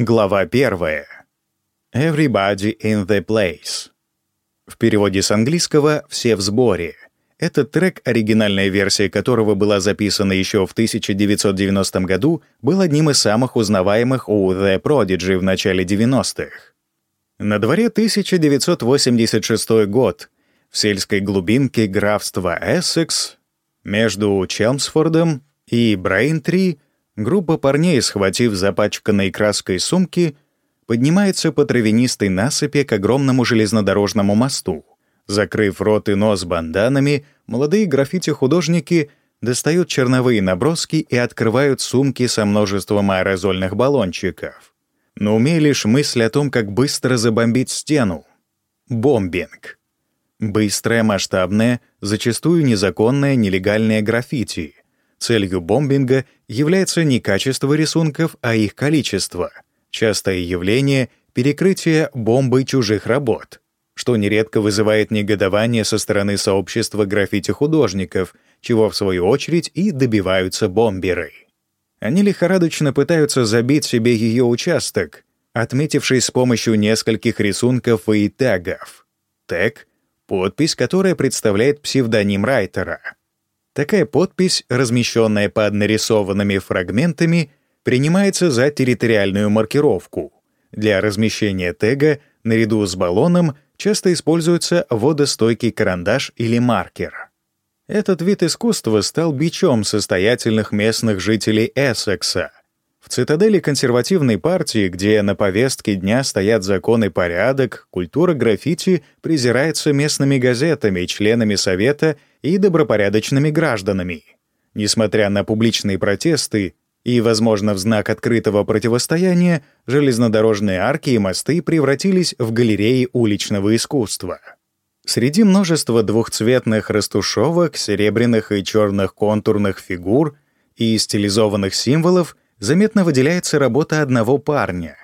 Глава первая. Everybody in the place. В переводе с английского «Все в сборе». Этот трек, оригинальная версия которого была записана еще в 1990 году, был одним из самых узнаваемых у The Prodigy в начале 90-х. На дворе 1986 год. В сельской глубинке графства Эссекс между Челмсфордом и Брейнтри группа парней, схватив запачканной краской сумки, поднимается по травянистой насыпи к огромному железнодорожному мосту. Закрыв рот и нос банданами, молодые граффити-художники достают черновые наброски и открывают сумки со множеством аэрозольных баллончиков. Но умея лишь мысль о том, как быстро забомбить стену. Бомбинг. Быстрое, масштабное, зачастую незаконное, нелегальное граффити. Целью бомбинга является не качество рисунков, а их количество. Частое явление — перекрытие бомбой чужих работ, что нередко вызывает негодование со стороны сообщества граффити-художников, чего, в свою очередь, и добиваются бомберы. Они лихорадочно пытаются забить себе ее участок, отметившись с помощью нескольких рисунков и тегов. Тег — подпись, которая представляет псевдоним райтера. Такая подпись, размещенная под нарисованными фрагментами, принимается за территориальную маркировку. Для размещения тега наряду с баллоном часто используется водостойкий карандаш или маркер. Этот вид искусства стал бичом состоятельных местных жителей Эссекса. В цитадели консервативной партии, где на повестке дня стоят закон и порядок, культура граффити презирается местными газетами, членами совета и добропорядочными гражданами. Несмотря на публичные протесты и, возможно, в знак открытого противостояния, железнодорожные арки и мосты превратились в галереи уличного искусства. Среди множества двухцветных растушевок, серебряных и черных контурных фигур и стилизованных символов заметно выделяется работа одного парня.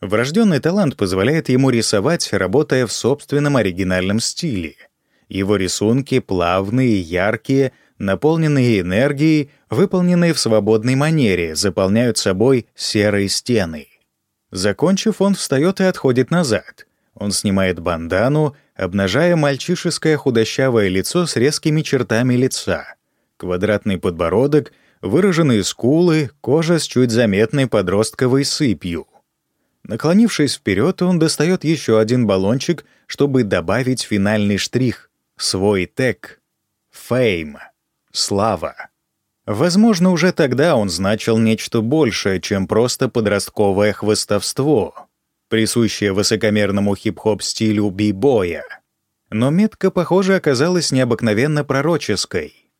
Врожденный талант позволяет ему рисовать, работая в собственном оригинальном стиле. Его рисунки плавные, яркие, наполненные энергией, выполненные в свободной манере, заполняют собой серые стены. Закончив, он встает и отходит назад. Он снимает бандану, обнажая мальчишеское худощавое лицо с резкими чертами лица, квадратный подбородок, выраженные скулы, кожа с чуть заметной подростковой сыпью. Наклонившись вперед, он достает еще один баллончик, чтобы добавить финальный штрих — свой тег — «Фейм» — «Слава». Возможно, уже тогда он значил нечто большее, чем просто подростковое хвостовство — присущая высокомерному хип-хоп стилю би-боя. Но метка, похоже, оказалась необыкновенно пророческой.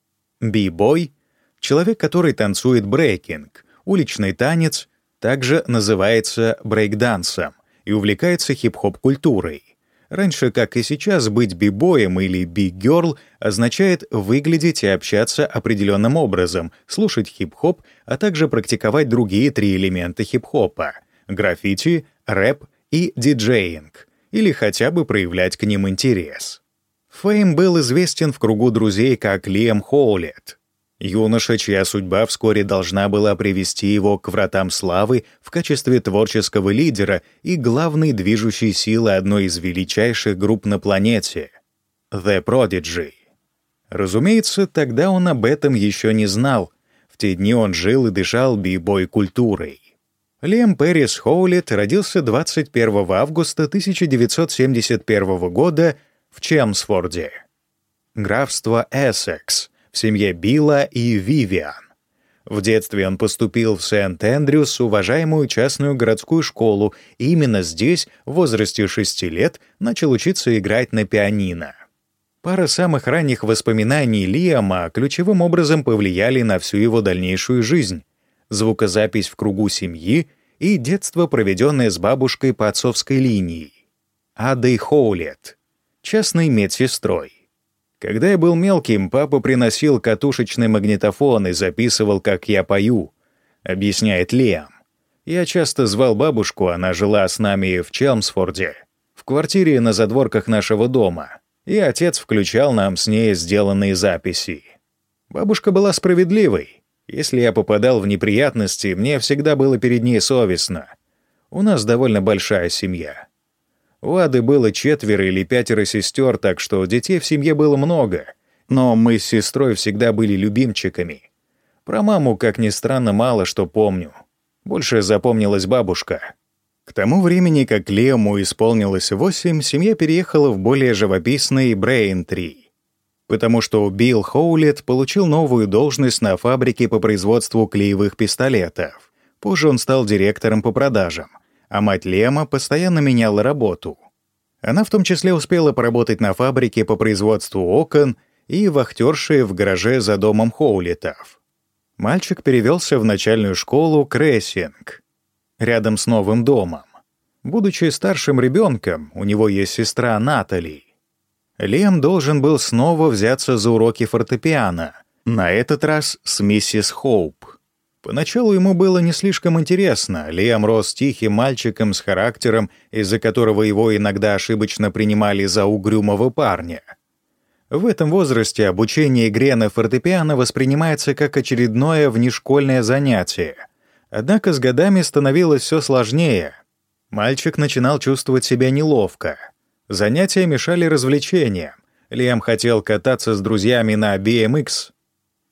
Би-бой — человек, который танцует брейкинг, уличный танец, также называется брейкдансом и увлекается хип-хоп-культурой. Раньше, как и сейчас, быть би-боем или би-герл означает выглядеть и общаться определенным образом, слушать хип-хоп, а также практиковать другие три элемента хип-хопа — граффити, рэп и диджеинг, или хотя бы проявлять к ним интерес. Фейм был известен в кругу друзей как Лиам Хоулет, юноша, чья судьба вскоре должна была привести его к вратам славы в качестве творческого лидера и главной движущей силы одной из величайших групп на планете — The Prodigy. Разумеется, тогда он об этом еще не знал. В те дни он жил и дышал бибой культурой. Лем Перрис Хоулет родился 21 августа 1971 года в Чемсфорде, графство Эссекс, в семье Билла и Вивиан. В детстве он поступил в Сент-Эндрюс, уважаемую частную городскую школу, и именно здесь, в возрасте 6 лет, начал учиться играть на пианино. Пара самых ранних воспоминаний Лиама ключевым образом повлияли на всю его дальнейшую жизнь звукозапись в кругу семьи и детство, проведенное с бабушкой по отцовской линии. Адой Хоулет, частной медсестрой. Когда я был мелким, папа приносил катушечный магнитофон и записывал, как я пою, объясняет Лиам. Я часто звал бабушку, она жила с нами в Челмсфорде, в квартире на задворках нашего дома, и отец включал нам с ней сделанные записи. Бабушка была справедливой. Если я попадал в неприятности, мне всегда было перед ней совестно. У нас довольно большая семья. У Ады было четверо или пятеро сестер, так что детей в семье было много, но мы с сестрой всегда были любимчиками. Про маму, как ни странно, мало что помню. Больше запомнилась бабушка. К тому времени, как Лему исполнилось восемь, семья переехала в более живописный Брейн-Три, потому что Билл Хоулет получил новую должность на фабрике по производству клеевых пистолетов. Позже он стал директором по продажам, а мать Лема постоянно меняла работу. Она в том числе успела поработать на фабрике по производству окон и вахтершей в гараже за домом Хоулетов. Мальчик перевелся в начальную школу Крессинг, рядом с новым домом. Будучи старшим ребенком, у него есть сестра Натали. Лем должен был снова взяться за уроки фортепиано, на этот раз с миссис Хоуп. Поначалу ему было не слишком интересно. Лиам рос тихим мальчиком с характером, из-за которого его иногда ошибочно принимали за угрюмого парня. В этом возрасте обучение игре на фортепиано воспринимается как очередное внешкольное занятие. Однако с годами становилось все сложнее. Мальчик начинал чувствовать себя неловко. Занятия мешали развлечениям. Лиам хотел кататься с друзьями на BMX.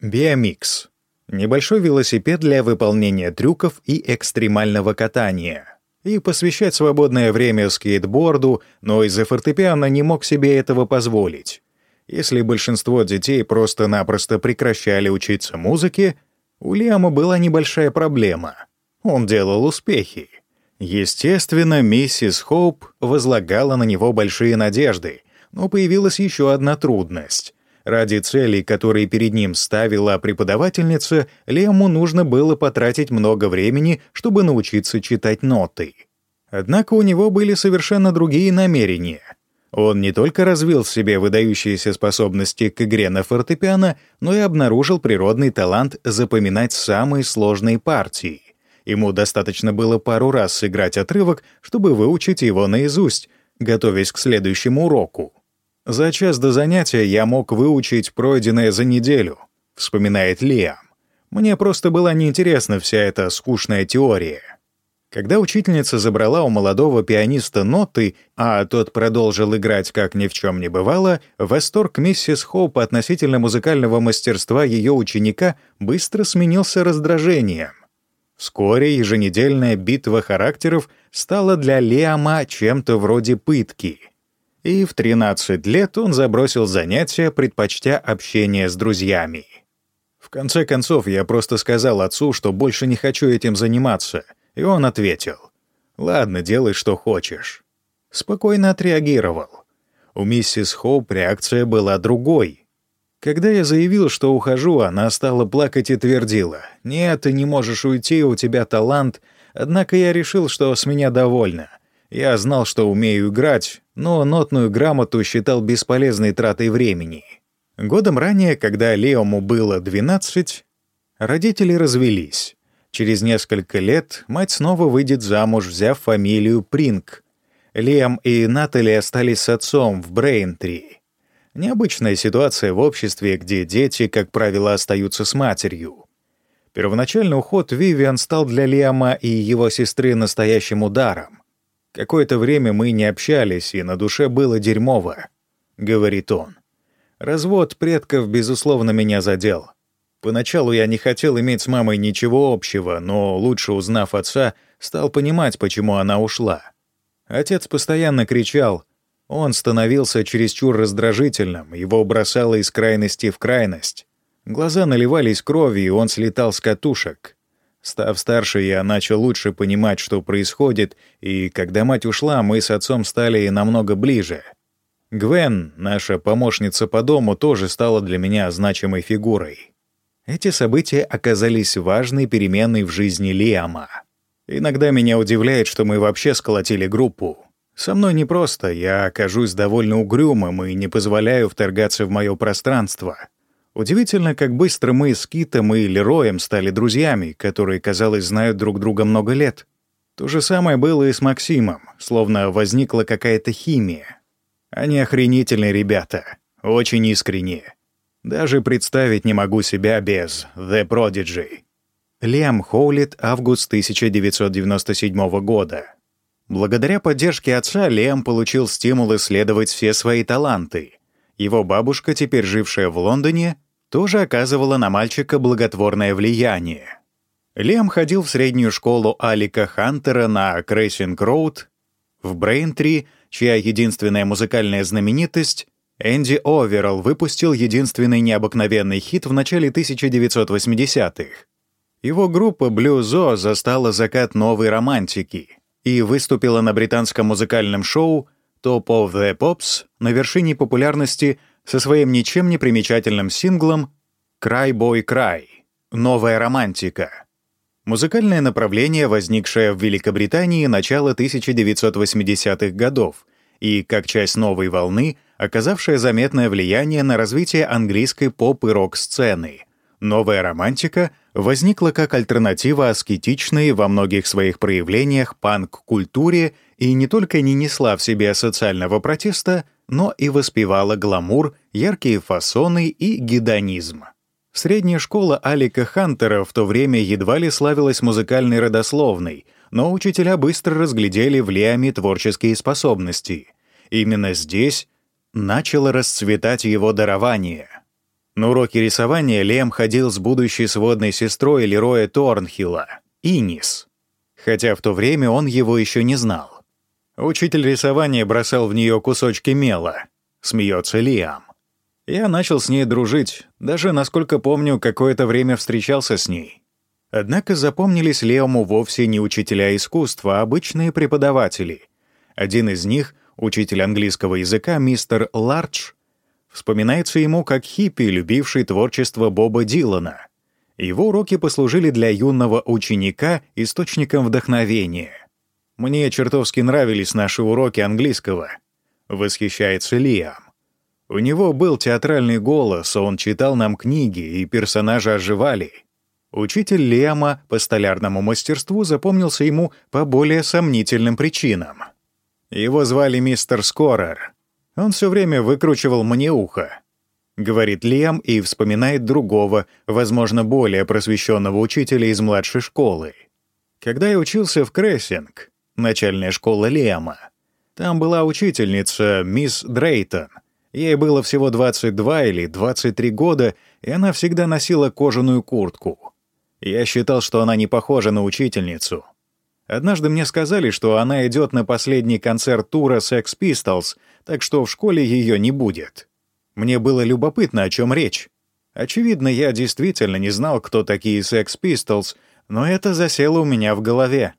BMX небольшой велосипед для выполнения трюков и экстремального катания. И посвящать свободное время скейтборду, но из-за фортепиано не мог себе этого позволить. Если большинство детей просто-напросто прекращали учиться музыке, у Лиама была небольшая проблема. Он делал успехи. Естественно, миссис Хоуп возлагала на него большие надежды, но появилась еще одна трудность. Ради целей, которые перед ним ставила преподавательница, Лему нужно было потратить много времени, чтобы научиться читать ноты. Однако у него были совершенно другие намерения. Он не только развил в себе выдающиеся способности к игре на фортепиано, но и обнаружил природный талант запоминать самые сложные партии. Ему достаточно было пару раз сыграть отрывок, чтобы выучить его наизусть, готовясь к следующему уроку. За час до занятия я мог выучить пройденное за неделю, вспоминает Лиам. Мне просто была неинтересна вся эта скучная теория. Когда учительница забрала у молодого пианиста ноты, а тот продолжил играть как ни в чем не бывало, восторг миссис Хоуп относительно музыкального мастерства ее ученика быстро сменился раздражением. Вскоре еженедельная битва характеров стала для Лиама чем-то вроде пытки — и в 13 лет он забросил занятия, предпочтя общение с друзьями. В конце концов, я просто сказал отцу, что больше не хочу этим заниматься, и он ответил, «Ладно, делай, что хочешь». Спокойно отреагировал. У миссис Хоуп реакция была другой. Когда я заявил, что ухожу, она стала плакать и твердила, «Нет, ты не можешь уйти, у тебя талант», однако я решил, что с меня довольно. Я знал, что умею играть, но нотную грамоту считал бесполезной тратой времени. Годом ранее, когда Леому было 12, родители развелись. Через несколько лет мать снова выйдет замуж, взяв фамилию Принг. Лиам и Натали остались с отцом в Брейнтри. Необычная ситуация в обществе, где дети, как правило, остаются с матерью. Первоначальный уход Вивиан стал для Лиама и его сестры настоящим ударом. Какое-то время мы не общались, и на душе было дерьмово, — говорит он. Развод предков, безусловно, меня задел. Поначалу я не хотел иметь с мамой ничего общего, но, лучше узнав отца, стал понимать, почему она ушла. Отец постоянно кричал. Он становился чересчур раздражительным, его бросало из крайности в крайность. Глаза наливались кровью, и он слетал с катушек. Став старше, я начал лучше понимать, что происходит, и когда мать ушла, мы с отцом стали намного ближе. Гвен, наша помощница по дому, тоже стала для меня значимой фигурой. Эти события оказались важной переменой в жизни Лиама. Иногда меня удивляет, что мы вообще сколотили группу. Со мной непросто, я окажусь довольно угрюмым и не позволяю вторгаться в мое пространство — Удивительно, как быстро мы с Китом и Лероем стали друзьями, которые, казалось, знают друг друга много лет. То же самое было и с Максимом, словно возникла какая-то химия. Они охренительные ребята, очень искренние. Даже представить не могу себя без The Prodigy. Лиам Хоулит, август 1997 года. Благодаря поддержке отца Лиам получил стимул исследовать все свои таланты. Его бабушка, теперь жившая в Лондоне, тоже оказывала на мальчика благотворное влияние. Лиам ходил в среднюю школу Алека Хантера на Крессинг-Роуд в Брейнтри, чья единственная музыкальная знаменитость Энди Овералл выпустил единственный необыкновенный хит в начале 1980-х. Его группа Blue Zoo застала закат новой романтики и выступила на британском музыкальном шоу Top of the Pops на вершине популярности со своим ничем не примечательным синглом «Cry Boy Cry» — «Новая романтика». Музыкальное направление, возникшее в Великобритании начала 1980-х годов и, как часть новой волны, оказавшее заметное влияние на развитие английской поп- и рок-сцены — Новая романтика возникла как альтернатива аскетичной во многих своих проявлениях панк-культуре и не только не несла в себе социального протеста, но и воспевала гламур, яркие фасоны и гедонизм. Средняя школа Алика Хантера в то время едва ли славилась музыкальной родословной, но учителя быстро разглядели в Лиаме творческие способности. Именно здесь начало расцветать его дарование — на уроки рисования Лем ходил с будущей сводной сестрой Лероя Торнхилла, Инис, хотя в то время он его еще не знал. Учитель рисования бросал в нее кусочки мела, смеется Лиам. Я начал с ней дружить, даже, насколько помню, какое-то время встречался с ней. Однако запомнились Леому вовсе не учителя искусства, а обычные преподаватели. Один из них, учитель английского языка, мистер Лардж, Вспоминается ему как хиппи, любивший творчество Боба Дилана. Его уроки послужили для юного ученика источником вдохновения. «Мне чертовски нравились наши уроки английского», — восхищается Лиам. У него был театральный голос, он читал нам книги, и персонажи оживали. Учитель Лиама по столярному мастерству запомнился ему по более сомнительным причинам. Его звали мистер Скорер. Он все время выкручивал мне ухо. Говорит Лиам и вспоминает другого, возможно, более просвещенного учителя из младшей школы. Когда я учился в Крессинг, начальная школа Лиама, там была учительница, мисс Дрейтон. Ей было всего 22 или 23 года, и она всегда носила кожаную куртку. Я считал, что она не похожа на учительницу. Однажды мне сказали, что она идет на последний концерт тура Sex Pistols — так что в школе ее не будет. Мне было любопытно, о чем речь. Очевидно, я действительно не знал, кто такие Sex Pistols, но это засело у меня в голове.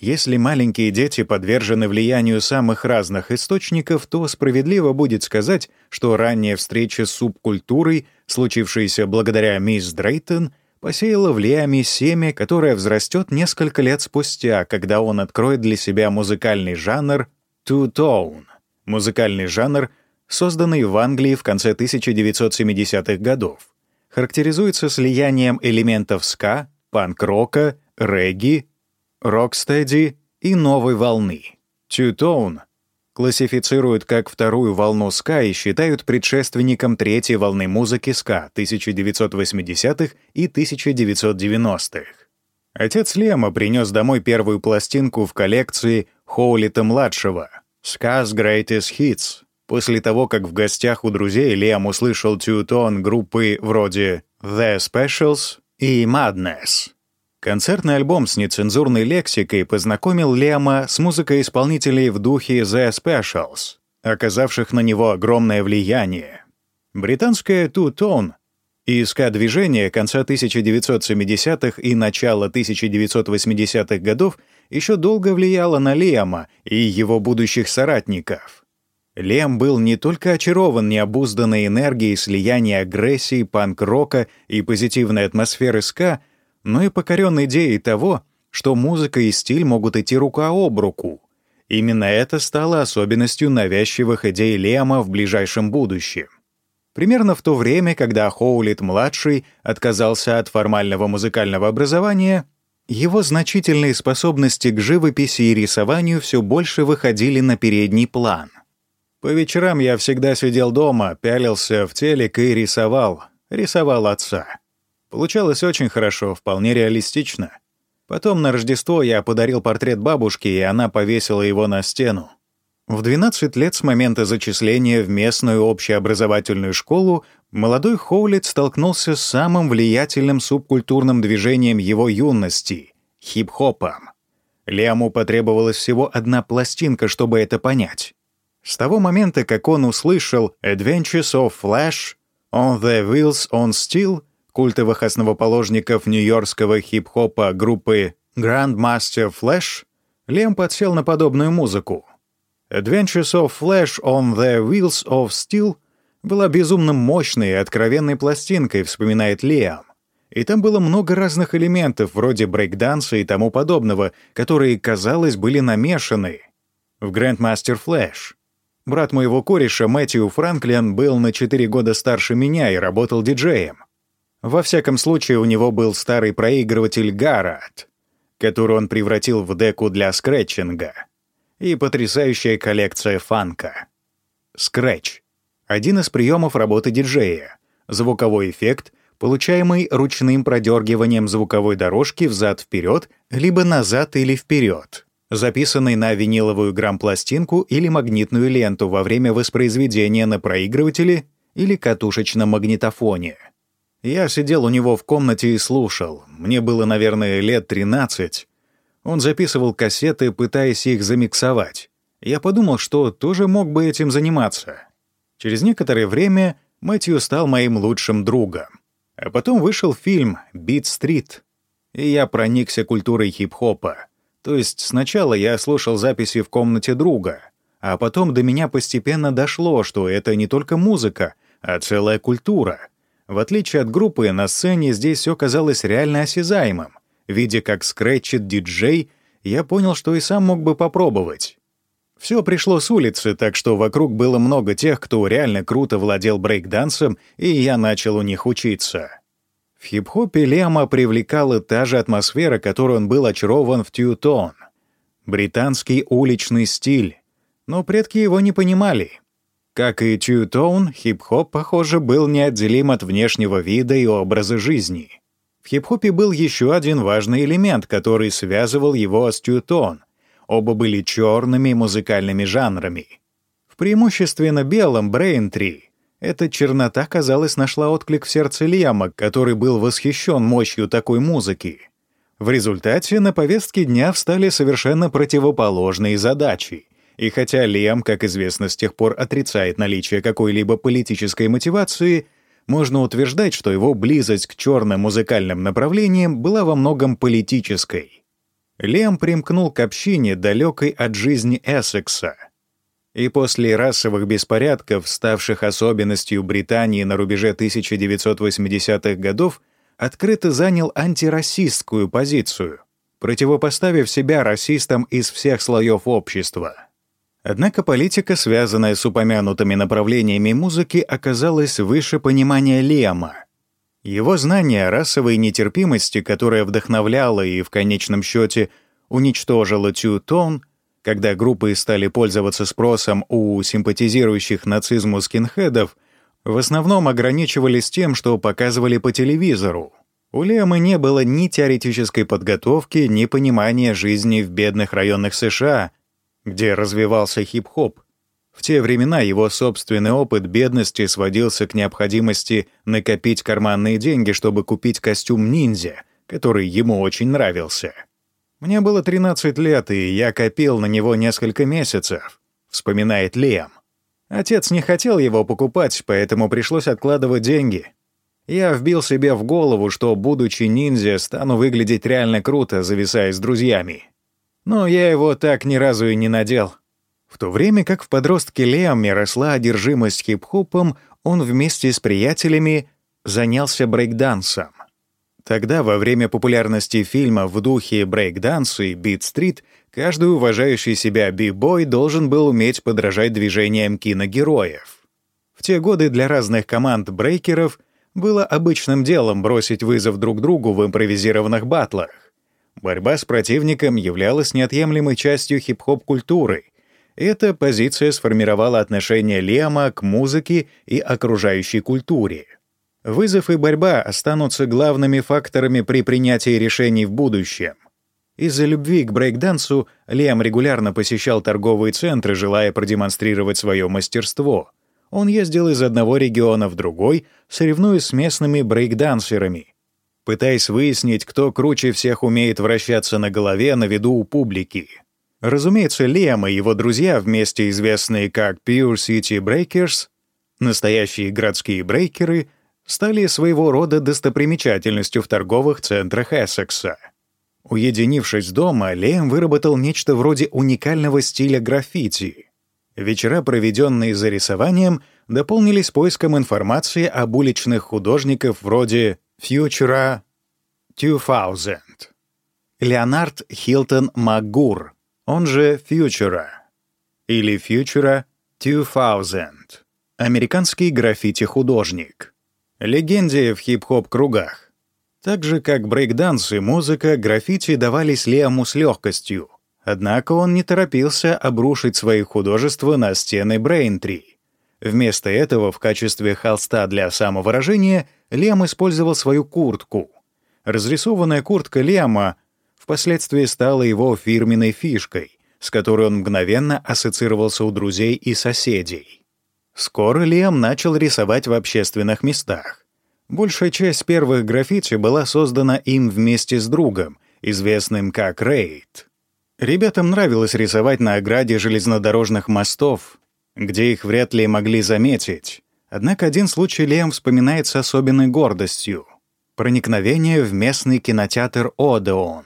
Если маленькие дети подвержены влиянию самых разных источников, то справедливо будет сказать, что ранняя встреча с субкультурой, случившаяся благодаря мисс Дрейтон, посеяла в Лиаме семя, которое взрастет несколько лет спустя, когда он откроет для себя музыкальный жанр «two-tone» музыкальный жанр, созданный в Англии в конце 1970-х годов. Характеризуется слиянием элементов ска, панк-рока, регги, рокстеди и новой волны. Two-tone классифицируют как вторую волну ска и считают предшественником третьей волны музыки ска 1980-х и 1990-х. Отец Лема принес домой первую пластинку в коллекции Хоулита-младшего — Сказ Greatest Hits. После того, как в гостях у друзей Лиам услышал тютон группы вроде The Specials и Madness. Концертный альбом с нецензурной лексикой познакомил Лиама с музыкой исполнителей в духе The Specials, оказавших на него огромное влияние. Британское two-tone и ска-движение конца 1970-х и начала 1980-х годов — еще долго влияло на Лема и его будущих соратников. Лем был не только очарован необузданной энергией слияния агрессии, панк-рока и позитивной атмосферы ска, но и покорен идеей того, что музыка и стиль могут идти рука об руку. Именно это стало особенностью навязчивых идей Лема в ближайшем будущем. Примерно в то время, когда Хоулит-младший отказался от формального музыкального образования — его значительные способности к живописи и рисованию все больше выходили на передний план. По вечерам я всегда сидел дома, пялился в телек и рисовал, рисовал отца. Получалось очень хорошо, вполне реалистично. Потом на Рождество я подарил портрет бабушке, и она повесила его на стену. В 12 лет с момента зачисления в местную общеобразовательную школу молодой Хоулит столкнулся с самым влиятельным субкультурным движением его юности — хип-хопом. Лиаму потребовалась всего одна пластинка, чтобы это понять. С того момента, как он услышал «Adventures of Flash», «On the Wheels on Steel», культовых основоположников нью-йоркского хип-хопа группы Grandmaster Flash, Лем подсел на подобную музыку. Adventures of Flash on the Wheels of Steel была безумно мощной и откровенной пластинкой, вспоминает Лиам. И там было много разных элементов, вроде брейкданса и тому подобного, которые, казалось, были намешаны. В Grandmaster Flash. Брат моего кореша, Мэтью Франклин, был на 4 года старше меня и работал диджеем. Во всяком случае, у него был старый проигрыватель Гаррет, который он превратил в деку для скретчинга — и потрясающая коллекция фанка. Scratch — один из приемов работы диджея. Звуковой эффект, получаемый ручным продергиванием звуковой дорожки взад-вперед, либо назад или вперед, записанный на виниловую грамм-пластинку или магнитную ленту во время воспроизведения на проигрывателе или катушечном магнитофоне. Я сидел у него в комнате и слушал. Мне было, наверное, лет 13, он записывал кассеты, пытаясь их замиксовать. Я подумал, что тоже мог бы этим заниматься. Через некоторое время Мэтью стал моим лучшим другом. А потом вышел фильм «Бит Стрит», и я проникся культурой хип-хопа. То есть сначала я слушал записи в комнате друга, а потом до меня постепенно дошло, что это не только музыка, а целая культура. В отличие от группы, на сцене здесь все казалось реально осязаемым. Видя, как скретчит диджей, я понял, что и сам мог бы попробовать. Все пришло с улицы, так что вокруг было много тех, кто реально круто владел брейкдансом, и я начал у них учиться. В хип-хопе Лема привлекала та же атмосфера, которой он был очарован в Тьютон. Британский уличный стиль. Но предки его не понимали. Как и Тьютон, хип-хоп, похоже, был неотделим от внешнего вида и образа жизни. В хип-хопе был еще один важный элемент, который связывал его с тютон. Оба были черными музыкальными жанрами. В преимущественно белом Брейнтри эта чернота, казалось, нашла отклик в сердце Лиама, который был восхищен мощью такой музыки. В результате на повестке дня встали совершенно противоположные задачи. И хотя Лиам, как известно, с тех пор отрицает наличие какой-либо политической мотивации — можно утверждать, что его близость к черным музыкальным направлениям была во многом политической. Лем примкнул к общине, далекой от жизни Эссекса. И после расовых беспорядков, ставших особенностью Британии на рубеже 1980-х годов, открыто занял антирасистскую позицию, противопоставив себя расистам из всех слоев общества. Однако политика, связанная с упомянутыми направлениями музыки, оказалась выше понимания Лема. Его знание расовой нетерпимости, которая вдохновляла и в конечном счете уничтожила Тютон, когда группы стали пользоваться спросом у симпатизирующих нацизму скинхедов, в основном ограничивались тем, что показывали по телевизору. У Лема не было ни теоретической подготовки, ни понимания жизни в бедных районах США, где развивался хип-хоп. В те времена его собственный опыт бедности сводился к необходимости накопить карманные деньги, чтобы купить костюм ниндзя, который ему очень нравился. «Мне было 13 лет, и я копил на него несколько месяцев», — вспоминает Лиам. Отец не хотел его покупать, поэтому пришлось откладывать деньги. Я вбил себе в голову, что, будучи ниндзя, стану выглядеть реально круто, зависая с друзьями но я его так ни разу и не надел. В то время как в подростке Леоме росла одержимость хип-хопом, он вместе с приятелями занялся брейкдансом. Тогда, во время популярности фильма в духе брейкданса и бит-стрит, каждый уважающий себя би-бой должен был уметь подражать движениям киногероев. В те годы для разных команд брейкеров было обычным делом бросить вызов друг другу в импровизированных батлах. Борьба с противником являлась неотъемлемой частью хип-хоп-культуры. Эта позиция сформировала отношение Лиама к музыке и окружающей культуре. Вызов и борьба останутся главными факторами при принятии решений в будущем. Из-за любви к брейкдансу Лиам регулярно посещал торговые центры, желая продемонстрировать свое мастерство. Он ездил из одного региона в другой, соревнуясь с местными брейкдансерами, пытаясь выяснить, кто круче всех умеет вращаться на голове на виду у публики. Разумеется, Лиам и его друзья, вместе известные как Pure City Breakers, настоящие городские брейкеры — стали своего рода достопримечательностью в торговых центрах Эссекса. Уединившись дома, Лем выработал нечто вроде уникального стиля граффити. Вечера, проведенные за рисованием, дополнились поиском информации об уличных художников вроде Futura 2000. Леонард Хилтон Магур, он же Futura, или Futura 2000, американский граффити-художник легенде в хип-хоп кругах. Так же, как брейкданс и музыка, граффити давались Лиаму с легкостью. Однако он не торопился обрушить свои художества на стены Брейнтри. Вместо этого в качестве холста для самовыражения Лиам использовал свою куртку. Разрисованная куртка Лиама впоследствии стала его фирменной фишкой, с которой он мгновенно ассоциировался у друзей и соседей. Скоро Лиам начал рисовать в общественных местах. Большая часть первых граффити была создана им вместе с другом, известным как Рейд. Ребятам нравилось рисовать на ограде железнодорожных мостов, где их вряд ли могли заметить. Однако один случай Лиам вспоминает с особенной гордостью. Проникновение в местный кинотеатр «Одеон».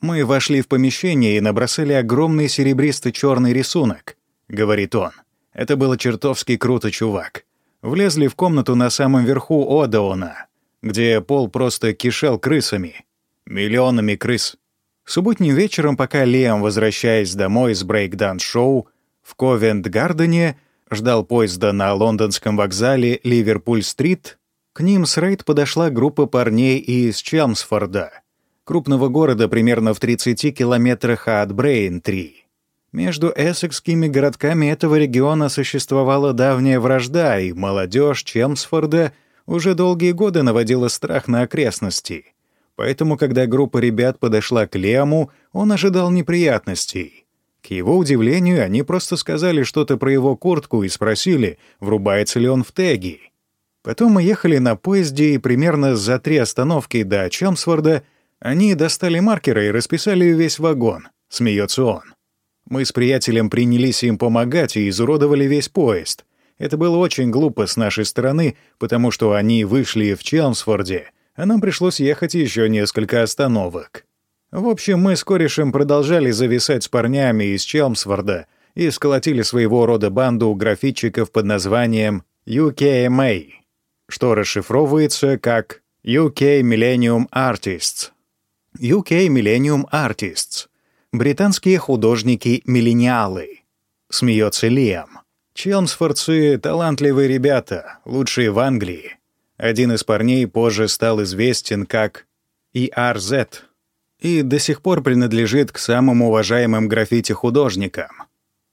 «Мы вошли в помещение и набросали огромный серебристо-черный рисунок», — говорит он. Это было чертовски круто, чувак. Влезли в комнату на самом верху Одеона, где пол просто кишел крысами. Миллионами крыс. Субботним вечером, пока Лиам, возвращаясь домой с брейкданс-шоу в Ковент-Гардене, ждал поезда на лондонском вокзале Ливерпуль-стрит, к ним с рейд подошла группа парней из Челмсфорда, крупного города примерно в 30 километрах от Брейн-Три. Между эссекскими городками этого региона существовала давняя вражда, и молодежь Чемсфорда уже долгие годы наводила страх на окрестности. Поэтому, когда группа ребят подошла к Лему, он ожидал неприятностей. К его удивлению, они просто сказали что-то про его куртку и спросили, врубается ли он в теги. Потом мы ехали на поезде, и примерно за три остановки до Чемсфорда они достали маркеры и расписали весь вагон, смеется он. Мы с приятелем принялись им помогать и изуродовали весь поезд. Это было очень глупо с нашей стороны, потому что они вышли в Челмсфорде, а нам пришлось ехать еще несколько остановок. В общем, мы с корешем продолжали зависать с парнями из Челмсфорда и сколотили своего рода банду графитчиков под названием UKMA, что расшифровывается как UK Millennium Artists. UK Millennium Artists — Британские художники-миллениалы. Смеется Лиам. Челмсфордцы — талантливые ребята, лучшие в Англии. Один из парней позже стал известен как ERZ и до сих пор принадлежит к самым уважаемым граффити-художникам.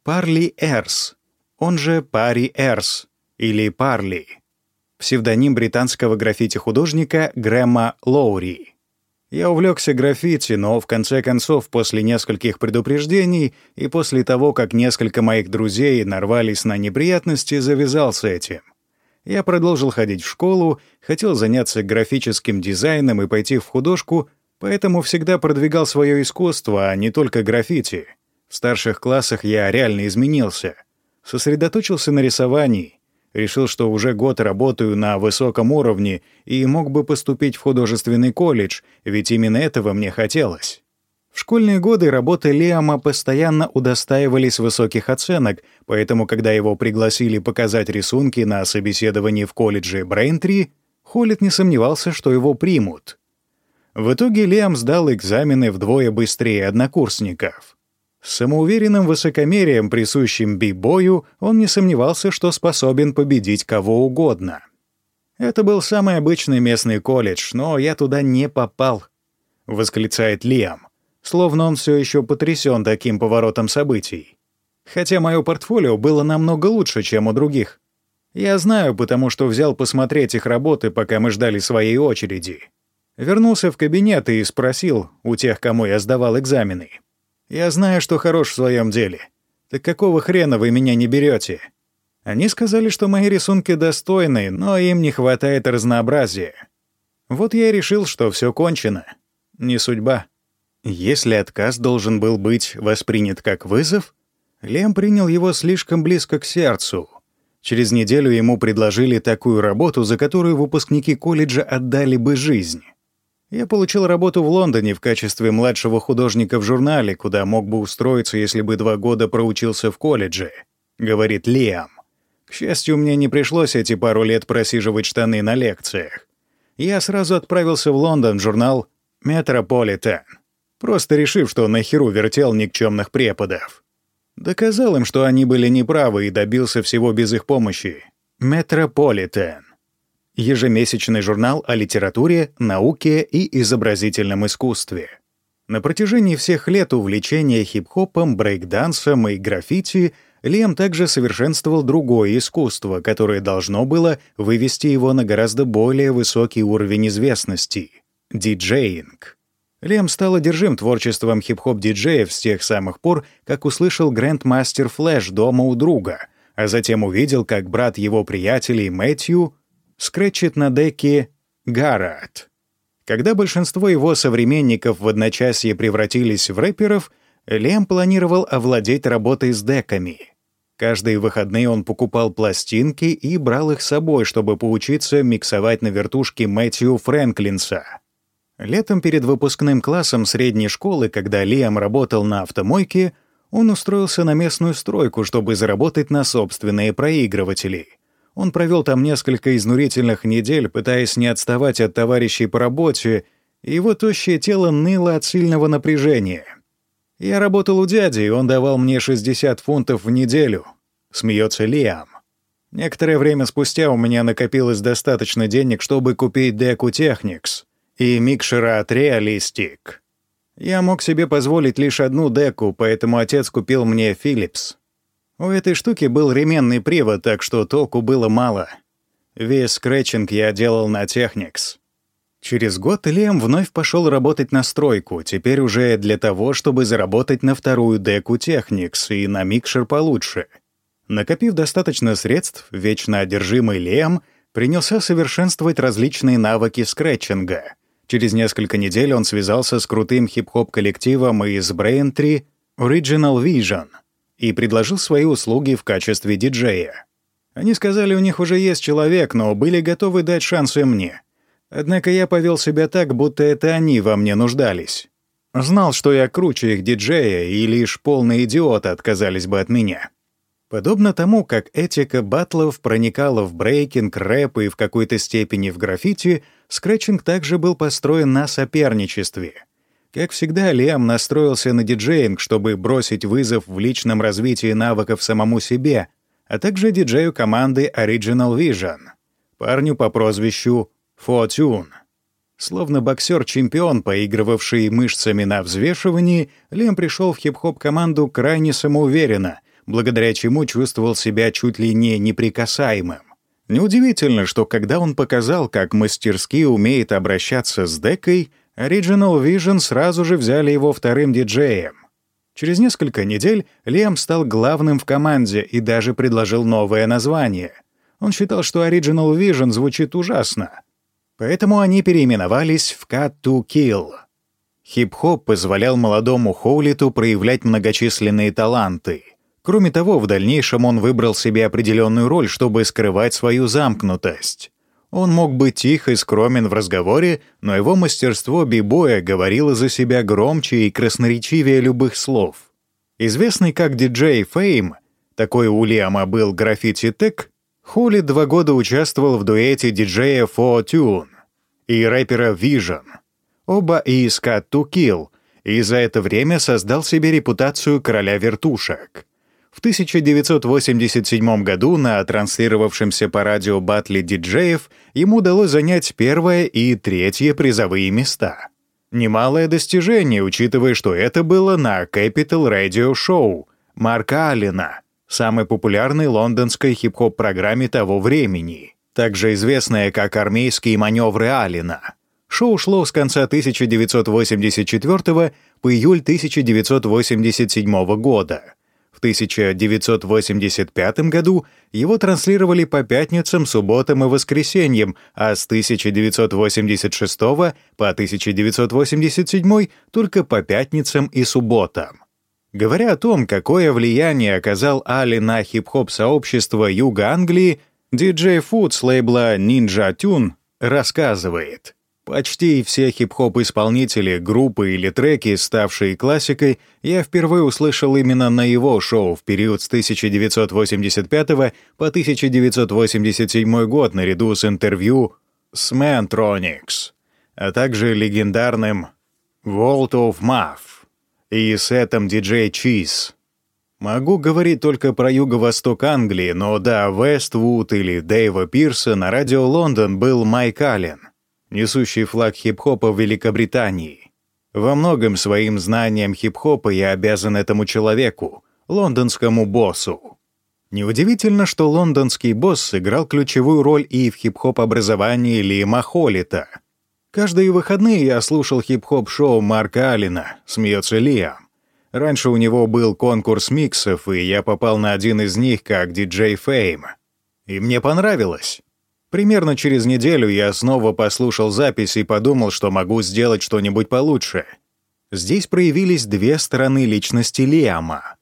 Парли Эрс, он же Пари Эрс или Парли, псевдоним британского граффити-художника Грэма Лоури. Я увлекся граффити, но в конце концов, после нескольких предупреждений и после того, как несколько моих друзей нарвались на неприятности, завязал с этим. Я продолжил ходить в школу, хотел заняться графическим дизайном и пойти в художку, поэтому всегда продвигал свое искусство, а не только граффити. В старших классах я реально изменился. Сосредоточился на рисовании, Решил, что уже год работаю на высоком уровне и мог бы поступить в художественный колледж, ведь именно этого мне хотелось. В школьные годы работы Лиама постоянно удостаивались высоких оценок, поэтому, когда его пригласили показать рисунки на собеседовании в колледже Брейнтри, Холлит не сомневался, что его примут. В итоге Лиам сдал экзамены вдвое быстрее однокурсников. С самоуверенным высокомерием, присущим бибою, он не сомневался, что способен победить кого угодно. «Это был самый обычный местный колледж, но я туда не попал», — восклицает Лиам, словно он все еще потрясен таким поворотом событий. Хотя мое портфолио было намного лучше, чем у других. Я знаю, потому что взял посмотреть их работы, пока мы ждали своей очереди. Вернулся в кабинет и спросил у тех, кому я сдавал экзамены. «Я знаю, что хорош в своем деле. Так какого хрена вы меня не берете? Они сказали, что мои рисунки достойны, но им не хватает разнообразия. Вот я и решил, что все кончено. Не судьба. Если отказ должен был быть воспринят как вызов, Лем принял его слишком близко к сердцу. Через неделю ему предложили такую работу, за которую выпускники колледжа отдали бы жизнь. Я получил работу в Лондоне в качестве младшего художника в журнале, куда мог бы устроиться, если бы два года проучился в колледже, говорит Лиам. К счастью, мне не пришлось эти пару лет просиживать штаны на лекциях. Я сразу отправился в Лондон в журнал «Метрополитен», просто решив, что нахеру вертел никчемных преподов. Доказал им, что они были неправы, и добился всего без их помощи. «Метрополитен» — ежемесячный журнал о литературе, науке и изобразительном искусстве. На протяжении всех лет увлечения хип-хопом, брейк-дансом и граффити Лем также совершенствовал другое искусство, которое должно было вывести его на гораздо более высокий уровень известности — диджеинг. Лем стал одержим творчеством хип-хоп-диджеев с тех самых пор, как услышал Грандмастер Флэш дома у друга, а затем увидел, как брат его приятелей Мэтью скретчит на деке «Гарат». Когда большинство его современников в одночасье превратились в рэперов, Лем планировал овладеть работой с деками. Каждые выходные он покупал пластинки и брал их с собой, чтобы поучиться миксовать на вертушке Мэтью Фрэнклинса — Летом перед выпускным классом средней школы, когда Лиам работал на автомойке, он устроился на местную стройку, чтобы заработать на собственные проигрыватели. Он провел там несколько изнурительных недель, пытаясь не отставать от товарищей по работе, и его тощее тело ныло от сильного напряжения. «Я работал у дяди, и он давал мне 60 фунтов в неделю», — смеется Лиам. Некоторое время спустя у меня накопилось достаточно денег, чтобы купить Деку Техникс и микшера от Realistic. Я мог себе позволить лишь одну деку, поэтому отец купил мне Philips. У этой штуки был ременный привод, так что толку было мало. Весь скретчинг я делал на Technics. Через год Лем вновь пошел работать на стройку, теперь уже для того, чтобы заработать на вторую деку Technics и на микшер получше. Накопив достаточно средств, вечно одержимый Лем принялся совершенствовать различные навыки скретчинга — Через несколько недель он связался с крутым хип-хоп-коллективом из Braintree Original Vision и предложил свои услуги в качестве диджея. Они сказали, у них уже есть человек, но были готовы дать шансы мне. Однако я повел себя так, будто это они во мне нуждались. Знал, что я круче их диджея, и лишь полные идиоты отказались бы от меня. Подобно тому, как этика батлов проникала в брейкинг, рэп и в какой-то степени в граффити, скретчинг также был построен на соперничестве. Как всегда, Лиам настроился на диджеинг, чтобы бросить вызов в личном развитии навыков самому себе, а также диджею команды Original Vision, парню по прозвищу Fortune. Словно боксер-чемпион, поигрывавший мышцами на взвешивании, Лем пришел в хип-хоп-команду крайне самоуверенно — благодаря чему чувствовал себя чуть ли не неприкасаемым. Неудивительно, что когда он показал, как мастерски умеет обращаться с декой, Original Vision сразу же взяли его вторым диджеем. Через несколько недель Лиам стал главным в команде и даже предложил новое название. Он считал, что Original Vision звучит ужасно. Поэтому они переименовались в Cut to Kill. Хип-хоп позволял молодому Хоулиту проявлять многочисленные таланты — Кроме того, в дальнейшем он выбрал себе определенную роль, чтобы скрывать свою замкнутость. Он мог быть тих и скромен в разговоре, но его мастерство бибоя говорило за себя громче и красноречивее любых слов. Известный как диджей Фейм, такой у Лиама был граффити Тек, Холли два года участвовал в дуэте диджея Фо Тюн и рэпера Vision, оба из Cut to Kill, и за это время создал себе репутацию короля вертушек. В 1987 году на транслировавшемся по радио батле диджеев ему удалось занять первое и третье призовые места. Немалое достижение, учитывая, что это было на Capital Radio Show Марка Аллена, самой популярной лондонской хип-хоп программе того времени, также известная как «Армейские маневры Алина». Шоу шло с конца 1984 по июль 1987 года. В 1985 году его транслировали по пятницам, субботам и воскресеньям, а с 1986 по 1987 только по пятницам и субботам. Говоря о том, какое влияние оказал Али на хип-хоп-сообщество Юга Англии, диджей Фуд с лейбла Ninja Tune рассказывает — Почти все хип-хоп-исполнители, группы или треки, ставшие классикой, я впервые услышал именно на его шоу в период с 1985 по 1987 год наряду с интервью с Mantronics, а также легендарным World of Muff и сетом DJ Cheese. Могу говорить только про юго-восток Англии, но да, Вествуд или Дэйва Пирса на радио Лондон был Майк Аллен несущий флаг хип-хопа в Великобритании. Во многом своим знанием хип-хопа я обязан этому человеку, лондонскому боссу. Неудивительно, что лондонский босс сыграл ключевую роль и в хип-хоп-образовании Лима Холлита. Каждые выходные я слушал хип-хоп-шоу Марка Алина «Смеется Лиам». Раньше у него был конкурс миксов, и я попал на один из них как диджей Фейм. И мне понравилось. Примерно через неделю я снова послушал запись и подумал, что могу сделать что-нибудь получше. Здесь проявились две стороны личности Лиама.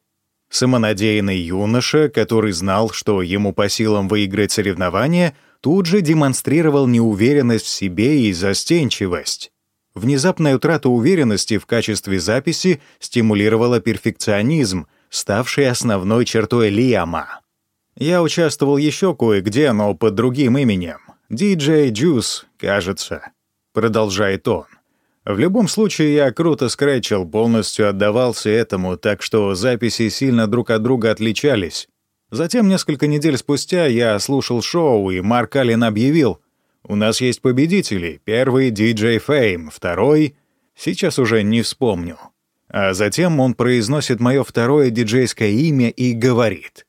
Самонадеянный юноша, который знал, что ему по силам выиграть соревнование, тут же демонстрировал неуверенность в себе и застенчивость. Внезапная утрата уверенности в качестве записи стимулировала перфекционизм, ставший основной чертой Лиама. Я участвовал еще кое-где, но под другим именем. DJ Juice, кажется. Продолжает он. В любом случае, я круто скретчил, полностью отдавался этому, так что записи сильно друг от друга отличались. Затем, несколько недель спустя, я слушал шоу, и Марк Аллен объявил, «У нас есть победители. Первый — DJ Fame, второй — сейчас уже не вспомню». А затем он произносит мое второе диджейское имя и говорит —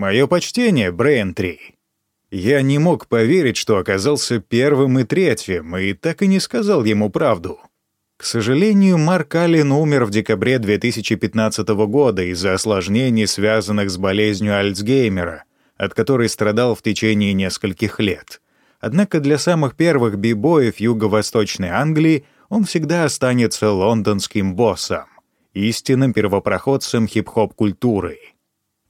Мое почтение, Брейнтри. Я не мог поверить, что оказался первым и третьим, и так и не сказал ему правду. К сожалению, Марк Аллен умер в декабре 2015 года из-за осложнений, связанных с болезнью Альцгеймера, от которой страдал в течение нескольких лет. Однако для самых первых бибоев Юго-Восточной Англии он всегда останется лондонским боссом, истинным первопроходцем хип-хоп-культуры.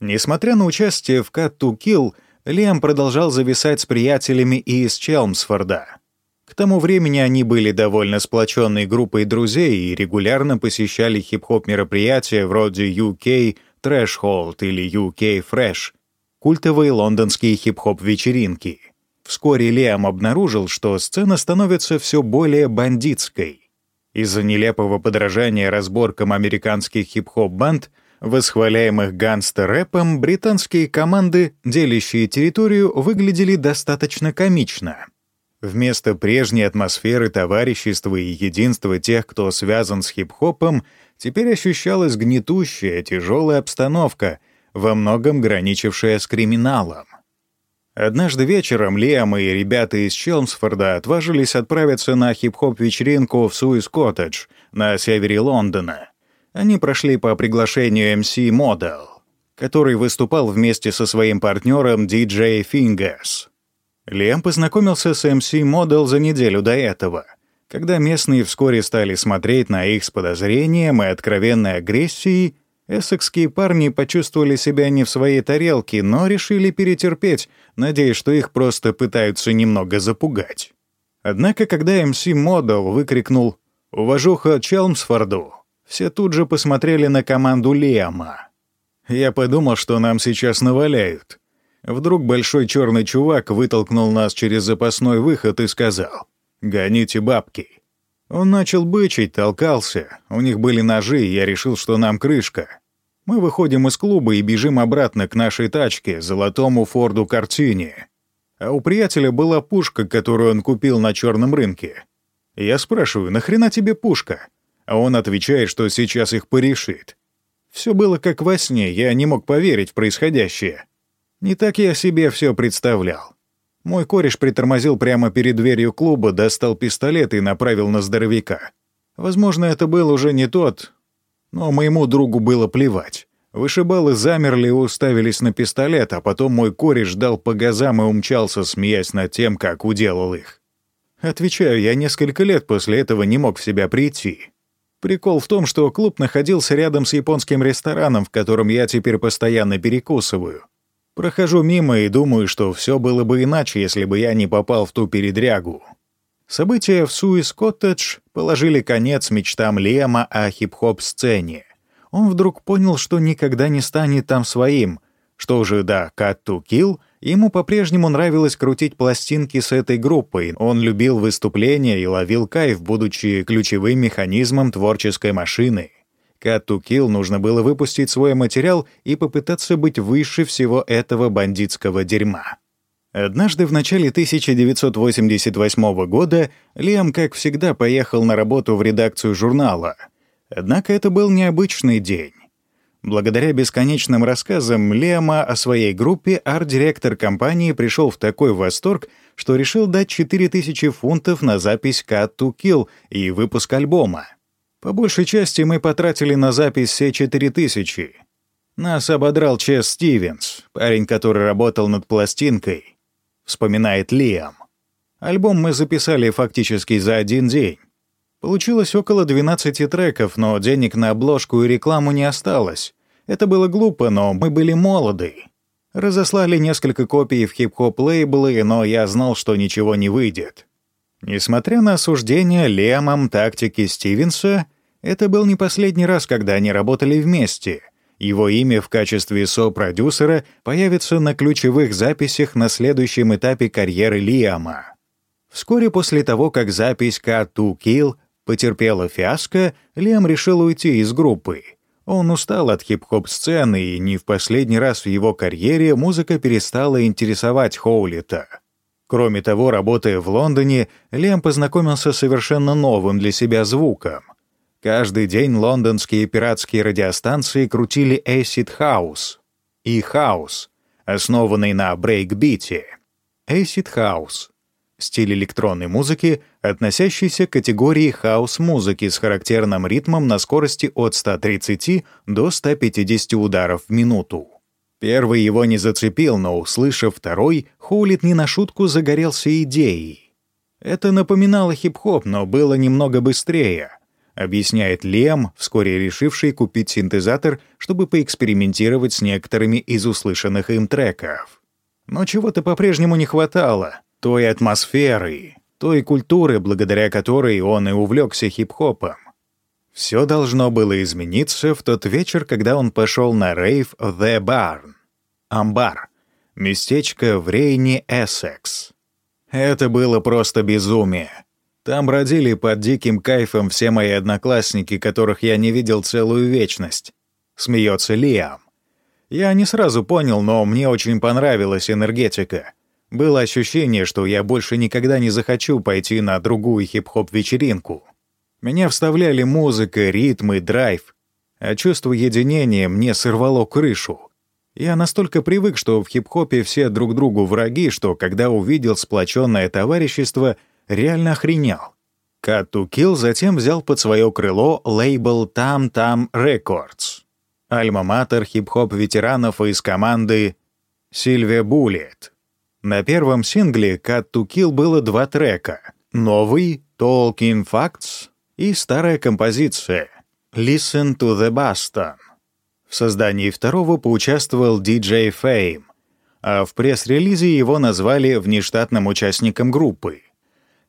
Несмотря на участие в «Cut to Kill», Лиам продолжал зависать с приятелями и из Челмсфорда. К тому времени они были довольно сплоченной группой друзей и регулярно посещали хип-хоп мероприятия вроде UK Threshold или UK Fresh, культовые лондонские хип-хоп вечеринки. Вскоре Лиам обнаружил, что сцена становится все более бандитской. Из-за нелепого подражания разборкам американских хип-хоп банд восхваляемых гангстер-рэпом, британские команды, делящие территорию, выглядели достаточно комично. Вместо прежней атмосферы товарищества и единства тех, кто связан с хип-хопом, теперь ощущалась гнетущая, тяжелая обстановка, во многом граничившая с криминалом. Однажды вечером Лиам и ребята из Челмсфорда отважились отправиться на хип-хоп-вечеринку в Суис-Коттедж на севере Лондона — они прошли по приглашению MC Model, который выступал вместе со своим партнером DJ Fingers. Лем познакомился с MC Model за неделю до этого, когда местные вскоре стали смотреть на их с подозрением и откровенной агрессией, эссекские парни почувствовали себя не в своей тарелке, но решили перетерпеть, надеясь, что их просто пытаются немного запугать. Однако, когда МС Модел выкрикнул «Уважуха Челмсфорду!», все тут же посмотрели на команду Лема. Я подумал, что нам сейчас наваляют. Вдруг большой черный чувак вытолкнул нас через запасной выход и сказал «Гоните бабки». Он начал бычить, толкался. У них были ножи, и я решил, что нам крышка. Мы выходим из клуба и бежим обратно к нашей тачке, золотому Форду Картине. А у приятеля была пушка, которую он купил на черном рынке. Я спрашиваю, нахрена тебе пушка? А он отвечает, что сейчас их порешит. Все было как во сне, я не мог поверить в происходящее. Не так я себе все представлял. Мой кореш притормозил прямо перед дверью клуба, достал пистолет и направил на здоровяка. Возможно, это был уже не тот, но моему другу было плевать. Вышибалы замерли и уставились на пистолет, а потом мой кореш дал по газам и умчался, смеясь над тем, как уделал их. Отвечаю, я несколько лет после этого не мог в себя прийти. Прикол в том, что клуб находился рядом с японским рестораном, в котором я теперь постоянно перекусываю. Прохожу мимо и думаю, что все было бы иначе, если бы я не попал в ту передрягу. События в Суис-Коттедж положили конец мечтам Лема о хип-хоп-сцене. Он вдруг понял, что никогда не станет там своим. Что же до «Cut to Kill», ему по-прежнему нравилось крутить пластинки с этой группой. Он любил выступления и ловил кайф, будучи ключевым механизмом творческой машины. To Kill нужно было выпустить свой материал и попытаться быть выше всего этого бандитского дерьма. Однажды в начале 1988 года Лиам, как всегда, поехал на работу в редакцию журнала. Однако это был необычный день. Благодаря бесконечным рассказам Лиама о своей группе, арт-директор компании пришел в такой восторг, что решил дать 4000 фунтов на запись «Cut to Kill» и выпуск альбома. По большей части мы потратили на запись все 4000. Нас ободрал Чес Стивенс, парень, который работал над пластинкой, вспоминает Лиам. Альбом мы записали фактически за один день. Получилось около 12 треков, но денег на обложку и рекламу не осталось. Это было глупо, но мы были молоды. Разослали несколько копий в хип-хоп лейблы, но я знал, что ничего не выйдет. Несмотря на осуждение Лемом тактики Стивенса, это был не последний раз, когда они работали вместе. Его имя в качестве со-продюсера появится на ключевых записях на следующем этапе карьеры Лиама. Вскоре после того, как запись «Cut to Kill» потерпела фиаско, Лиам решил уйти из группы. Он устал от хип-хоп-сцены, и не в последний раз в его карьере музыка перестала интересовать Хоулита. Кроме того, работая в Лондоне, Лем познакомился с совершенно новым для себя звуком. Каждый день лондонские пиратские радиостанции крутили Acid House и House, основанный на брейкбите. Acid House — стиль электронной музыки, относящийся к категории хаос-музыки с характерным ритмом на скорости от 130 до 150 ударов в минуту. Первый его не зацепил, но, услышав второй, Хоулит не на шутку загорелся идеей. Это напоминало хип-хоп, но было немного быстрее, объясняет Лем, вскоре решивший купить синтезатор, чтобы поэкспериментировать с некоторыми из услышанных им треков. Но чего-то по-прежнему не хватало, той атмосферы, той культуры, благодаря которой он и увлекся хип-хопом. Все должно было измениться в тот вечер, когда он пошел на рейв The Barn. Амбар. Местечко в Рейне, Эссекс. Это было просто безумие. Там бродили под диким кайфом все мои одноклассники, которых я не видел целую вечность. Смеется Лиам. Я не сразу понял, но мне очень понравилась энергетика. Было ощущение, что я больше никогда не захочу пойти на другую хип-хоп-вечеринку. Меня вставляли музыка, ритмы, драйв. А чувство единения мне сорвало крышу. Я настолько привык, что в хип-хопе все друг другу враги, что когда увидел сплоченное товарищество, реально охренел. Cut to Kill затем взял под свое крыло лейбл Tam Tam Records. Альма-матер хип-хоп ветеранов из команды Сильвия Буллет. На первом сингле Cut to Kill было два трека. Новый Talking Facts и старая композиция «Listen to the Boston». В создании второго поучаствовал DJ Fame, а в пресс-релизе его назвали внештатным участником группы.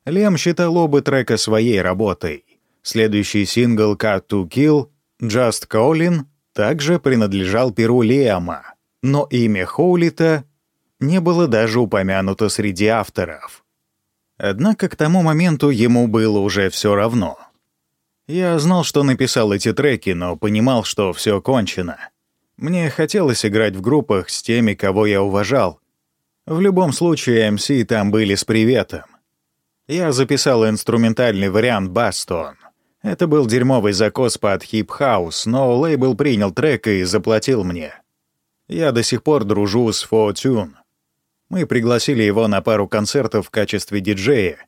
Лем считал оба трека своей работой. Следующий сингл «Cut to Kill» «Just Calling» также принадлежал перу Лема, но имя Хоулита не было даже упомянуто среди авторов. Однако к тому моменту ему было уже все равно — я знал, что написал эти треки, но понимал, что все кончено. Мне хотелось играть в группах с теми, кого я уважал. В любом случае, MC там были с приветом. Я записал инструментальный вариант «Бастон», Это был дерьмовый закос под хип-хаус, но лейбл принял трек и заплатил мне. Я до сих пор дружу с Fortune. Мы пригласили его на пару концертов в качестве диджея.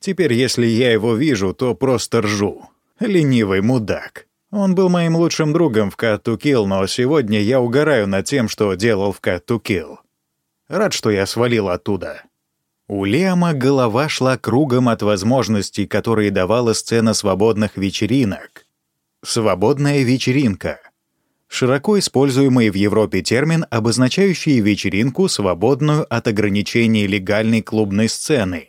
Теперь, если я его вижу, то просто ржу. Ленивый мудак. Он был моим лучшим другом в Cut to Kill, но сегодня я угораю над тем, что делал в Cut to Kill. Рад, что я свалил оттуда. У Лема голова шла кругом от возможностей, которые давала сцена свободных вечеринок. «Свободная вечеринка» — широко используемый в Европе термин, обозначающий вечеринку, свободную от ограничений легальной клубной сцены,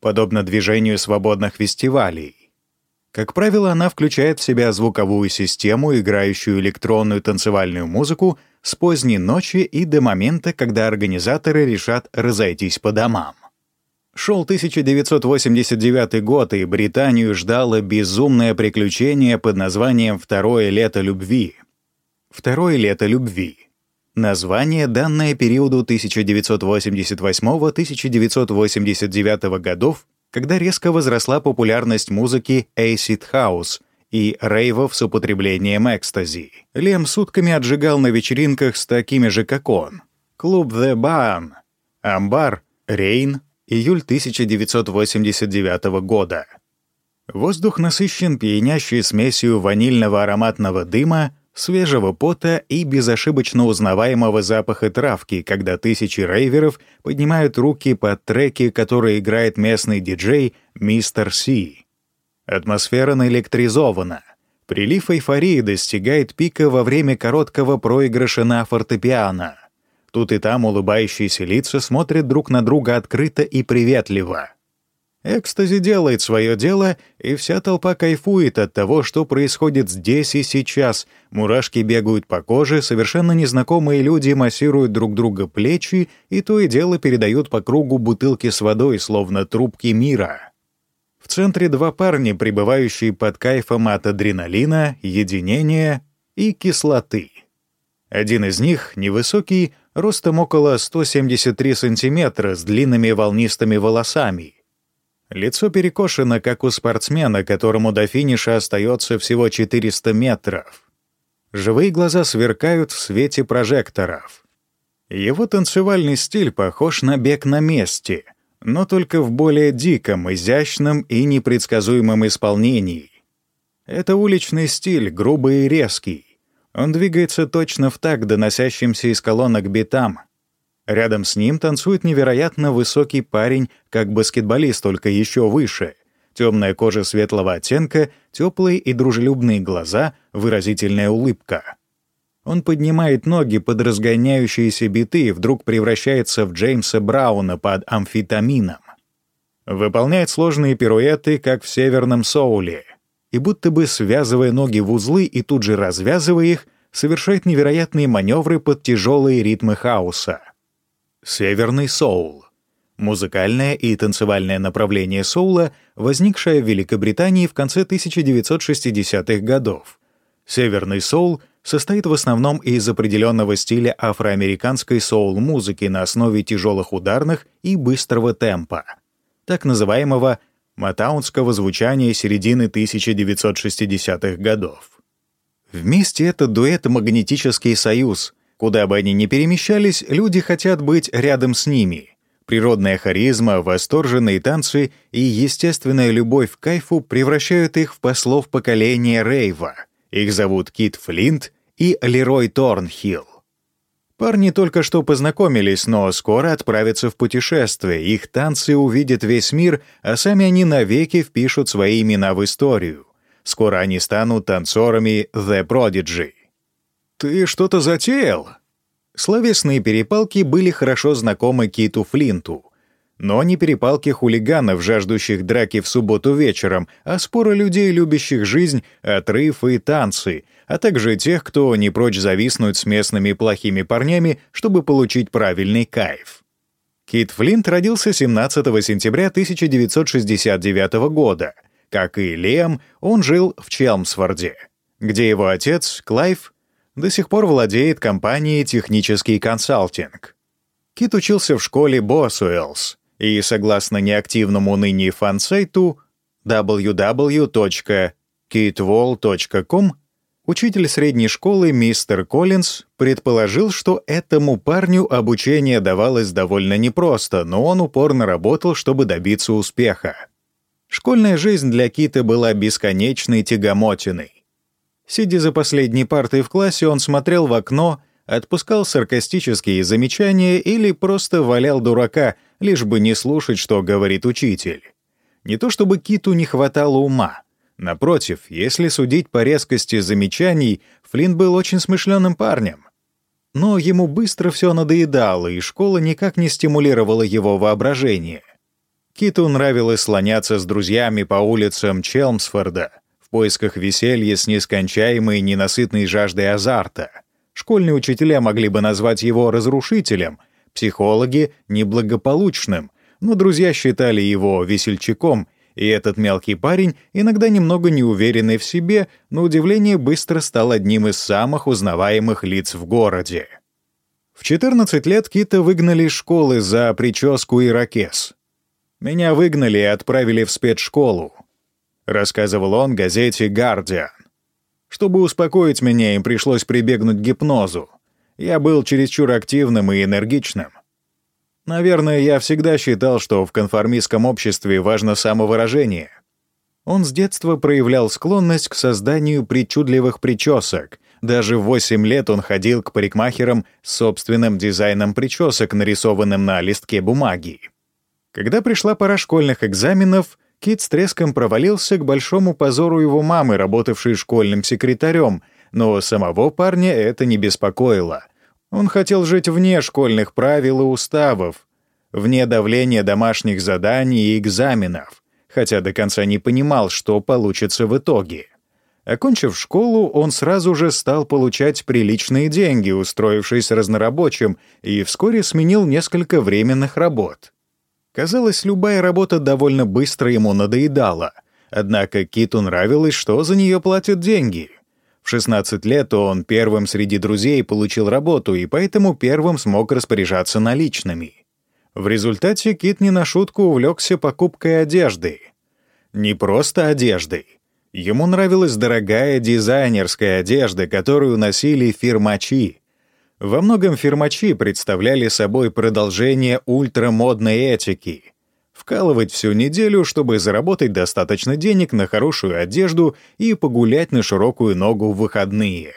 подобно движению свободных фестивалей. Как правило, она включает в себя звуковую систему, играющую электронную танцевальную музыку с поздней ночи и до момента, когда организаторы решат разойтись по домам. Шел 1989 год, и Британию ждало безумное приключение под названием «Второе лето любви». «Второе лето любви» — название, данное периоду 1988-1989 годов, когда резко возросла популярность музыки acid house и рейвов с употреблением экстази. Лем сутками отжигал на вечеринках с такими же, как он. Клуб The Barn, Амбар, Рейн, июль 1989 года. Воздух насыщен пьянящей смесью ванильного ароматного дыма, свежего пота и безошибочно узнаваемого запаха травки, когда тысячи рейверов поднимают руки под треки, которые играет местный диджей Мистер Си. Атмосфера наэлектризована. Прилив эйфории достигает пика во время короткого проигрыша на фортепиано — Тут и там улыбающиеся лица смотрят друг на друга открыто и приветливо. Экстази делает свое дело, и вся толпа кайфует от того, что происходит здесь и сейчас. Мурашки бегают по коже, совершенно незнакомые люди массируют друг друга плечи и то и дело передают по кругу бутылки с водой, словно трубки мира. В центре два парня, пребывающие под кайфом от адреналина, единения и кислоты. Один из них, невысокий, ростом около 173 сантиметра, с длинными волнистыми волосами. Лицо перекошено, как у спортсмена, которому до финиша остается всего 400 метров. Живые глаза сверкают в свете прожекторов. Его танцевальный стиль похож на бег на месте, но только в более диком, изящном и непредсказуемом исполнении. Это уличный стиль, грубый и резкий. Он двигается точно в такт доносящимся из колонок битам. Рядом с ним танцует невероятно высокий парень, как баскетболист, только еще выше. Темная кожа светлого оттенка, теплые и дружелюбные глаза, выразительная улыбка. Он поднимает ноги под разгоняющиеся биты и вдруг превращается в Джеймса Брауна под амфетамином. Выполняет сложные пируэты, как в северном соуле — и будто бы связывая ноги в узлы и тут же развязывая их, совершает невероятные маневры под тяжелые ритмы хаоса. Северный соул. Музыкальное и танцевальное направление соула, возникшее в Великобритании в конце 1960-х годов. Северный соул состоит в основном из определенного стиля афроамериканской соул-музыки на основе тяжелых ударных и быстрого темпа, так называемого матаунского звучания середины 1960-х годов. Вместе это дуэт «Магнетический союз». Куда бы они ни перемещались, люди хотят быть рядом с ними. Природная харизма, восторженные танцы и естественная любовь к кайфу превращают их в послов поколения рейва. Их зовут Кит Флинт и Лерой Торнхилл. Парни только что познакомились, но скоро отправятся в путешествие, их танцы увидят весь мир, а сами они навеки впишут свои имена в историю. Скоро они станут танцорами The Prodigy. «Ты что-то затеял?» Словесные перепалки были хорошо знакомы Киту Флинту. Но не перепалки хулиганов, жаждущих драки в субботу вечером, а споры людей, любящих жизнь, отрыв и танцы — а также тех, кто не прочь зависнуть с местными плохими парнями, чтобы получить правильный кайф. Кит Флинт родился 17 сентября 1969 года. Как и Лиам, он жил в Челмсфорде, где его отец, Клайв, до сих пор владеет компанией «Технический консалтинг». Кит учился в школе Босуэллс, и, согласно неактивному ныне фан-сайту www kitwall.com учитель средней школы мистер Коллинз предположил, что этому парню обучение давалось довольно непросто, но он упорно работал, чтобы добиться успеха. Школьная жизнь для Кита была бесконечной тягомотиной. Сидя за последней партой в классе, он смотрел в окно, отпускал саркастические замечания или просто валял дурака, лишь бы не слушать, что говорит учитель. Не то чтобы Киту не хватало ума — Напротив, если судить по резкости замечаний, Флинн был очень смышленым парнем. Но ему быстро все надоедало, и школа никак не стимулировала его воображение. Киту нравилось слоняться с друзьями по улицам Челмсфорда в поисках веселья с нескончаемой ненасытной жаждой азарта. Школьные учителя могли бы назвать его разрушителем, психологи — неблагополучным, но друзья считали его весельчаком — и этот мелкий парень, иногда немного неуверенный в себе, на удивление быстро стал одним из самых узнаваемых лиц в городе. В 14 лет Кита выгнали из школы за прическу и ракес. «Меня выгнали и отправили в спецшколу», — рассказывал он газете «Гардиан». Чтобы успокоить меня, им пришлось прибегнуть к гипнозу. Я был чересчур активным и энергичным. Наверное, я всегда считал, что в конформистском обществе важно самовыражение. Он с детства проявлял склонность к созданию причудливых причесок. Даже в 8 лет он ходил к парикмахерам с собственным дизайном причесок, нарисованным на листке бумаги. Когда пришла пора школьных экзаменов, Кит с треском провалился к большому позору его мамы, работавшей школьным секретарем, но самого парня это не беспокоило — он хотел жить вне школьных правил и уставов, вне давления домашних заданий и экзаменов, хотя до конца не понимал, что получится в итоге. Окончив школу, он сразу же стал получать приличные деньги, устроившись разнорабочим, и вскоре сменил несколько временных работ. Казалось, любая работа довольно быстро ему надоедала, однако Киту нравилось, что за нее платят деньги — в 16 лет он первым среди друзей получил работу и поэтому первым смог распоряжаться наличными. В результате Кит не на шутку увлекся покупкой одежды. Не просто одеждой. Ему нравилась дорогая дизайнерская одежда, которую носили фирмачи. Во многом фирмачи представляли собой продолжение ультрамодной этики — вкалывать всю неделю, чтобы заработать достаточно денег на хорошую одежду и погулять на широкую ногу в выходные.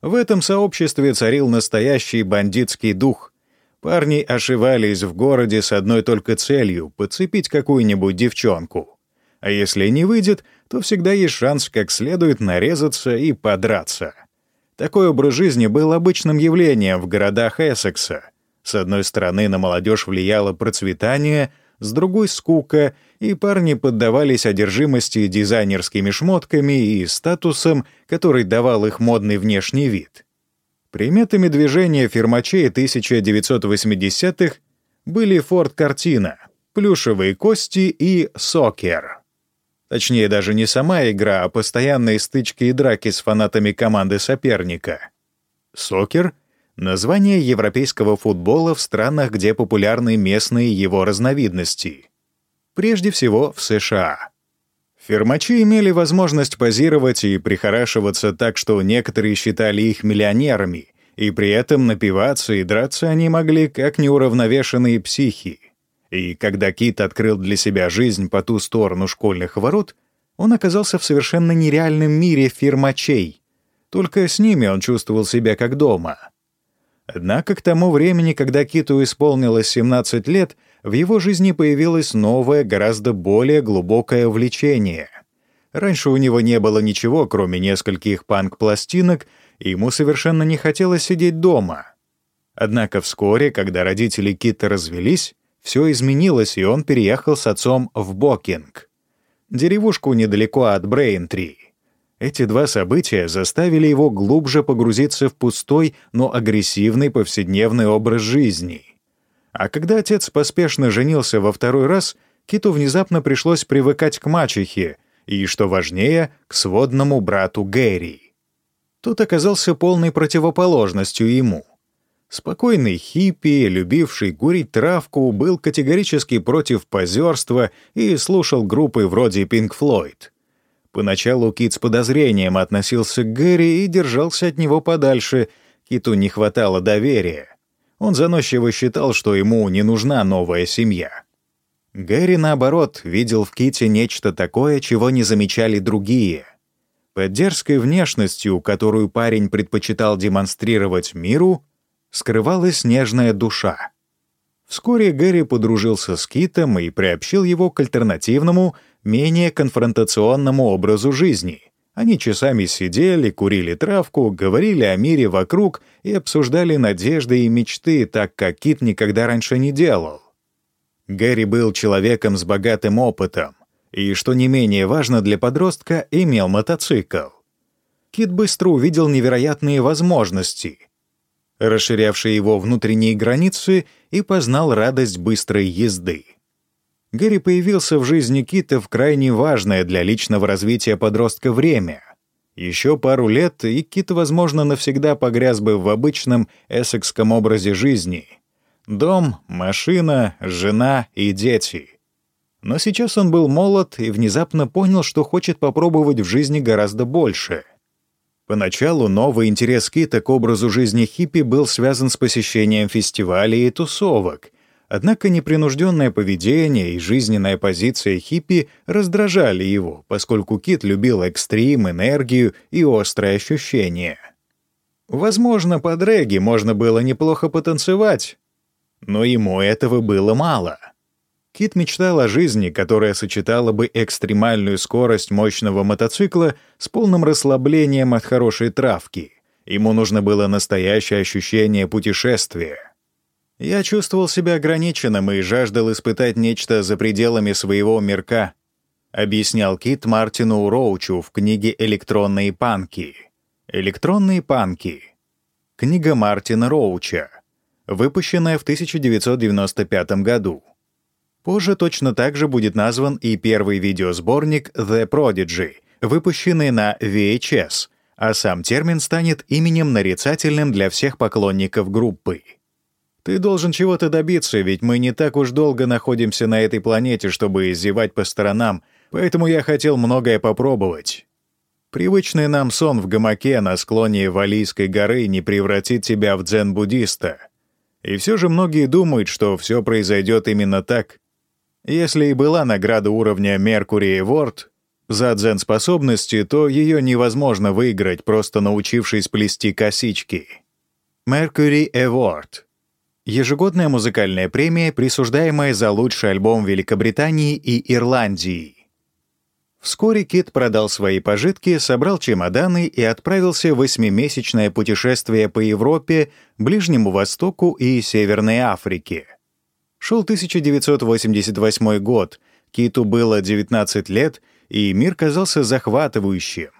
В этом сообществе царил настоящий бандитский дух. Парни ошивались в городе с одной только целью — подцепить какую-нибудь девчонку. А если не выйдет, то всегда есть шанс как следует нарезаться и подраться. Такой образ жизни был обычным явлением в городах Эссекса. С одной стороны, на молодежь влияло процветание, с другой — скука, и парни поддавались одержимости дизайнерскими шмотками и статусом, который давал их модный внешний вид. Приметами движения фирмачей 1980-х были «Форд-картина», «Плюшевые кости» и «Сокер». Точнее, даже не сама игра, а постоянные стычки и драки с фанатами команды соперника. «Сокер» Название европейского футбола в странах, где популярны местные его разновидности. Прежде всего в США. Фермачи имели возможность позировать и прихорашиваться так, что некоторые считали их миллионерами, и при этом напиваться и драться они могли как неуравновешенные психи. И когда Кит открыл для себя жизнь по ту сторону школьных ворот, он оказался в совершенно нереальном мире фирмачей. Только с ними он чувствовал себя как дома — Однако к тому времени, когда Киту исполнилось 17 лет, в его жизни появилось новое, гораздо более глубокое влечение. Раньше у него не было ничего, кроме нескольких панк-пластинок, и ему совершенно не хотелось сидеть дома. Однако вскоре, когда родители Кита развелись, все изменилось, и он переехал с отцом в Бокинг, деревушку недалеко от Брейнтри. Эти два события заставили его глубже погрузиться в пустой, но агрессивный повседневный образ жизни. А когда отец поспешно женился во второй раз, Киту внезапно пришлось привыкать к мачехе и, что важнее, к сводному брату Гэри. Тот оказался полной противоположностью ему. Спокойный хиппи, любивший курить травку, был категорически против позерства и слушал группы вроде Pink Floyd — Поначалу Кит с подозрением относился к Гэри и держался от него подальше. Киту не хватало доверия. Он заносчиво считал, что ему не нужна новая семья. Гэри, наоборот, видел в Ките нечто такое, чего не замечали другие. Под дерзкой внешностью, которую парень предпочитал демонстрировать миру, скрывалась нежная душа. Вскоре Гэри подружился с Китом и приобщил его к альтернативному, менее конфронтационному образу жизни. Они часами сидели, курили травку, говорили о мире вокруг и обсуждали надежды и мечты, так как Кит никогда раньше не делал. Гэри был человеком с богатым опытом и, что не менее важно для подростка, имел мотоцикл. Кит быстро увидел невероятные возможности, расширявшие его внутренние границы, и познал радость быстрой езды. Гэри появился в жизни Кита в крайне важное для личного развития подростка время. Еще пару лет, и Кит, возможно, навсегда погряз бы в обычном эссекском образе жизни. Дом, машина, жена и дети. Но сейчас он был молод и внезапно понял, что хочет попробовать в жизни гораздо больше. Поначалу новый интерес Кита к образу жизни хиппи был связан с посещением фестивалей и тусовок — Однако непринужденное поведение и жизненная позиция хиппи раздражали его, поскольку Кит любил экстрим, энергию и острые ощущения. Возможно, под регги можно было неплохо потанцевать, но ему этого было мало. Кит мечтал о жизни, которая сочетала бы экстремальную скорость мощного мотоцикла с полным расслаблением от хорошей травки. Ему нужно было настоящее ощущение путешествия. Я чувствовал себя ограниченным и жаждал испытать нечто за пределами своего мирка, объяснял Кит Мартину Роучу в книге «Электронные панки». «Электронные панки». Книга Мартина Роуча, выпущенная в 1995 году. Позже точно так же будет назван и первый видеосборник «The Prodigy», выпущенный на VHS, а сам термин станет именем нарицательным для всех поклонников группы. Ты должен чего-то добиться, ведь мы не так уж долго находимся на этой планете, чтобы зевать по сторонам, поэтому я хотел многое попробовать. Привычный нам сон в гамаке на склоне Валийской горы не превратит тебя в дзен-буддиста. И все же многие думают, что все произойдет именно так. Если и была награда уровня Mercury Award за дзен-способности, то ее невозможно выиграть, просто научившись плести косички. Mercury Award — ежегодная музыкальная премия, присуждаемая за лучший альбом Великобритании и Ирландии. Вскоре Кит продал свои пожитки, собрал чемоданы и отправился в восьмимесячное путешествие по Европе, Ближнему Востоку и Северной Африке. Шел 1988 год, Киту было 19 лет, и мир казался захватывающим.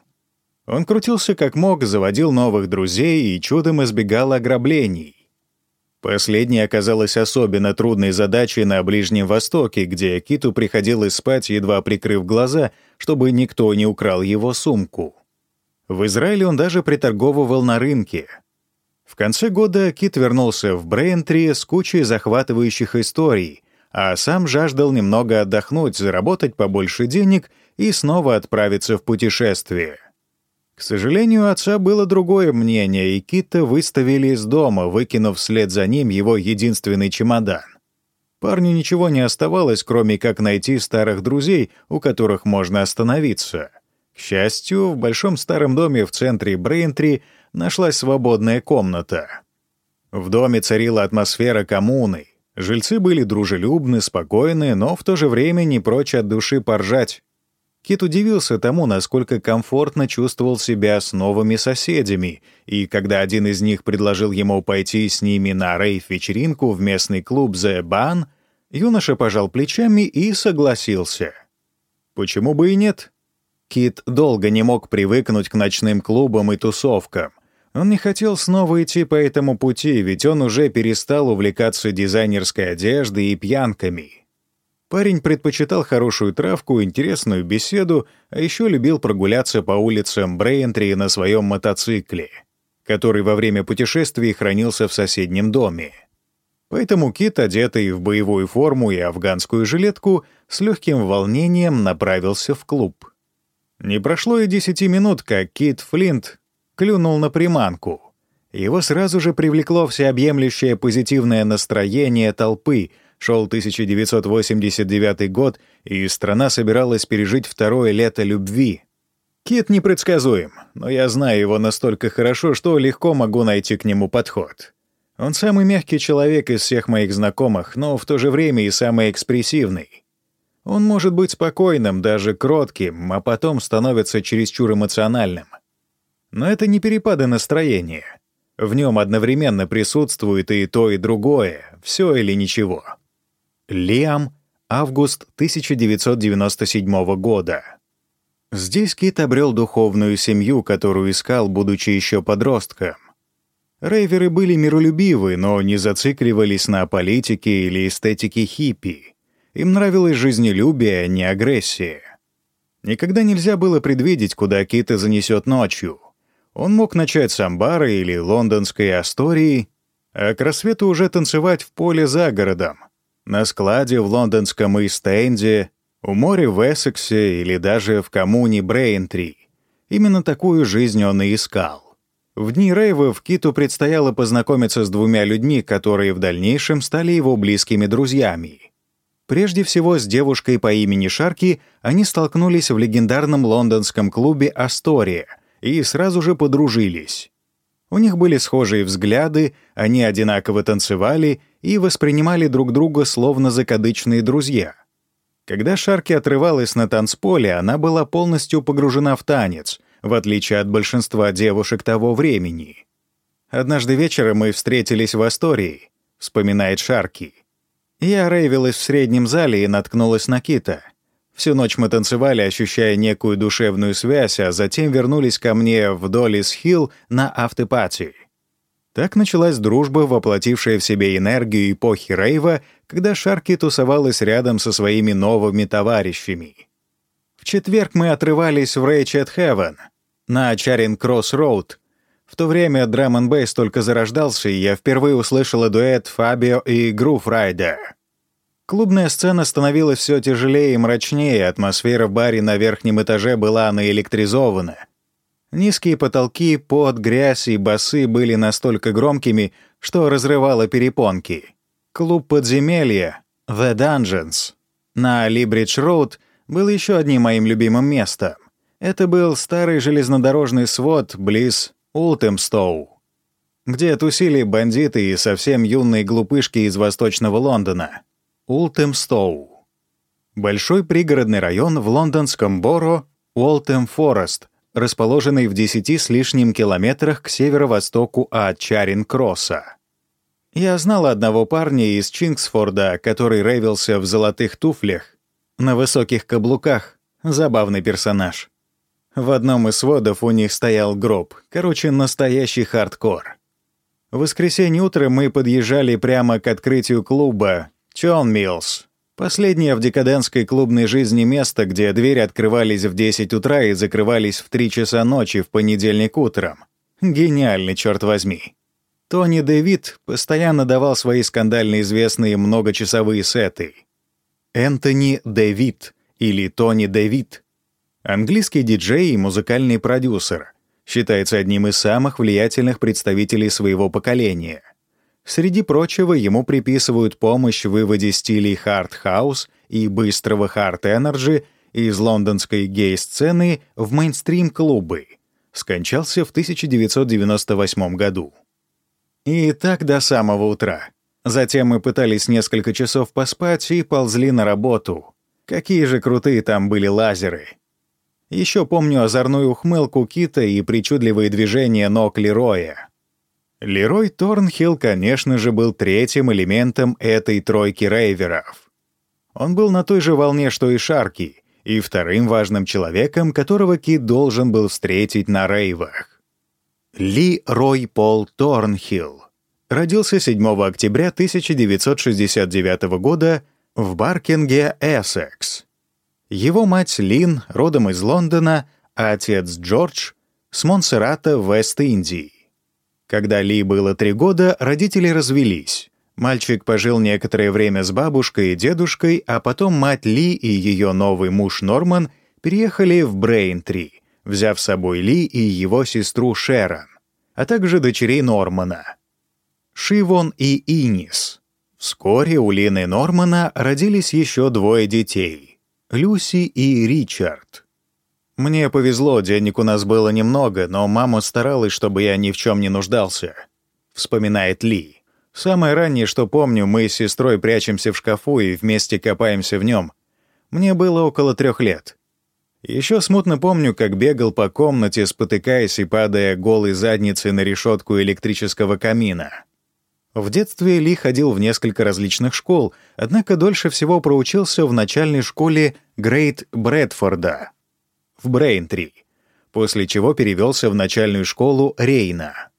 Он крутился как мог, заводил новых друзей и чудом избегал ограблений. Последнее оказалось особенно трудной задачей на Ближнем Востоке, где Киту приходилось спать, едва прикрыв глаза, чтобы никто не украл его сумку. В Израиле он даже приторговывал на рынке. В конце года Кит вернулся в Брейнтри с кучей захватывающих историй, а сам жаждал немного отдохнуть, заработать побольше денег и снова отправиться в путешествие. К сожалению, отца было другое мнение, и Кита выставили из дома, выкинув вслед за ним его единственный чемодан. Парню ничего не оставалось, кроме как найти старых друзей, у которых можно остановиться. К счастью, в большом старом доме в центре Брейнтри нашлась свободная комната. В доме царила атмосфера коммуны. Жильцы были дружелюбны, спокойны, но в то же время не прочь от души поржать. Кит удивился тому, насколько комфортно чувствовал себя с новыми соседями, и когда один из них предложил ему пойти с ними на рейв-вечеринку в местный клуб «The Ban», юноша пожал плечами и согласился. Почему бы и нет? Кит долго не мог привыкнуть к ночным клубам и тусовкам. Он не хотел снова идти по этому пути, ведь он уже перестал увлекаться дизайнерской одеждой и пьянками — Парень предпочитал хорошую травку, интересную беседу, а еще любил прогуляться по улицам Брейнтри на своем мотоцикле, который во время путешествий хранился в соседнем доме. Поэтому Кит, одетый в боевую форму и афганскую жилетку, с легким волнением направился в клуб. Не прошло и десяти минут, как Кит Флинт клюнул на приманку. Его сразу же привлекло всеобъемлющее позитивное настроение толпы. Шел 1989 год, и страна собиралась пережить второе лето любви. Кит непредсказуем, но я знаю его настолько хорошо, что легко могу найти к нему подход. Он самый мягкий человек из всех моих знакомых, но в то же время и самый экспрессивный. Он может быть спокойным, даже кротким, а потом становится чересчур эмоциональным. Но это не перепады настроения. В нем одновременно присутствует и то, и другое, все или ничего. Лиам, август 1997 года. Здесь Кит обрел духовную семью, которую искал, будучи еще подростком. Рейверы были миролюбивы, но не зацикливались на политике или эстетике хиппи. Им нравилось жизнелюбие, а не агрессия. Никогда нельзя было предвидеть, куда Кита занесет ночью — он мог начать с амбара или лондонской астории, а к рассвету уже танцевать в поле за городом, на складе в лондонском Ист-Энде, у моря в Эссексе или даже в коммуне Брейнтри. Именно такую жизнь он и искал. В дни рейвов Киту предстояло познакомиться с двумя людьми, которые в дальнейшем стали его близкими друзьями. Прежде всего, с девушкой по имени Шарки они столкнулись в легендарном лондонском клубе «Астория», и сразу же подружились. У них были схожие взгляды, они одинаково танцевали и воспринимали друг друга словно закадычные друзья. Когда Шарки отрывалась на танцполе, она была полностью погружена в танец, в отличие от большинства девушек того времени. «Однажды вечером мы встретились в Астории», — вспоминает Шарки. «Я рейвилась в среднем зале и наткнулась на Кита. Всю ночь мы танцевали, ощущая некую душевную связь, а затем вернулись ко мне в Доллис-Хилл на автопати. Так началась дружба, воплотившая в себе энергию эпохи рейва, когда Шарки тусовалась рядом со своими новыми товарищами. В четверг мы отрывались в Рейчет Хевен на Чаринг Кросс Роуд. В то время драм н только зарождался, и я впервые услышала дуэт Фабио и Грув Райдер. Клубная сцена становилась все тяжелее и мрачнее, атмосфера в баре на верхнем этаже была наэлектризована. Низкие потолки, пот, грязь и басы были настолько громкими, что разрывало перепонки. Клуб подземелья «The Dungeons» на Либридж-Роуд был еще одним моим любимым местом. Это был старый железнодорожный свод близ Ултемстоу, где тусили бандиты и совсем юные глупышки из восточного Лондона. Ултемстоу. Большой пригородный район в лондонском Боро Уолтем-Форест, расположенный в 10 с лишним километрах к северо-востоку от Чаринг-Кросса. Я знала одного парня из Чингфорда, который рейвился в золотых туфлях, на высоких каблуках. Забавный персонаж. В одном из сводов у них стоял гроб. Короче, настоящий хардкор. В воскресенье утром мы подъезжали прямо к открытию клуба, Turnmills. Последнее в декадентской клубной жизни место, где двери открывались в 10 утра и закрывались в 3 часа ночи в понедельник утром. Гениальный, черт возьми. Тони Де Вит постоянно давал свои скандально известные многочасовые сеты. Энтони Де Вит или Тони Де Вит. Английский диджей и музыкальный продюсер. Считается одним из самых влиятельных представителей своего поколения. Среди прочего, ему приписывают помощь в выводе стилей хард-хаус и быстрого хард-энерджи из лондонской гей-сцены в мейнстрим-клубы. Скончался в 1998 году. И так до самого утра. Затем мы пытались несколько часов поспать и ползли на работу. Какие же крутые там были лазеры. Еще помню озорную ухмылку Кита и причудливые движения ног Лероя. Лерой Торнхилл, конечно же, был третьим элементом этой тройки рейверов. Он был на той же волне, что и Шарки, и вторым важным человеком, которого Кит должен был встретить на рейвах. Ли Рой Пол Торнхилл родился 7 октября 1969 года в Баркинге, Эссекс. Его мать Лин родом из Лондона, а отец Джордж — с Монсеррата в Вест-Индии. Когда Ли было три года, родители развелись. Мальчик пожил некоторое время с бабушкой и дедушкой, а потом мать Ли и ее новый муж Норман переехали в Брейнтри, взяв с собой Ли и его сестру Шерон, а также дочерей Нормана — Шивон и Инис. Вскоре у Лины Нормана родились еще двое детей — Люси и Ричард. Мне повезло, денег у нас было немного, но мама старалась, чтобы я ни в чем не нуждался, — вспоминает Ли. Самое раннее, что помню, мы с сестрой прячемся в шкафу и вместе копаемся в нем. Мне было около трех лет. Еще смутно помню, как бегал по комнате, спотыкаясь и падая голой задницей на решетку электрического камина. В детстве Ли ходил в несколько различных школ, однако дольше всего проучился в начальной школе Грейт Брэдфорда в Брейнтри, после чего перевелся в начальную школу Рейна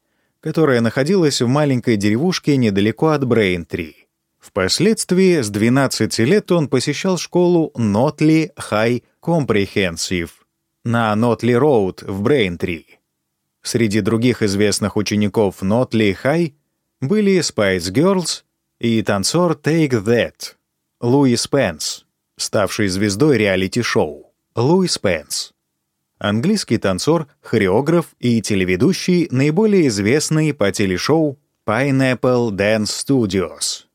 которая находилась в маленькой деревушке недалеко от Брейнтри. Впоследствии с 12 лет он посещал школу Нотли Хай Компрехенсив на Нотли Роуд в Брейнтри. Среди других известных учеников Нотли Хай были Spice Girls и танцор Take That, Луи Спенс, ставший звездой реалити-шоу. Луи Спенс английский танцор, хореограф и телеведущий, наиболее известный по телешоу Pineapple Dance Studios.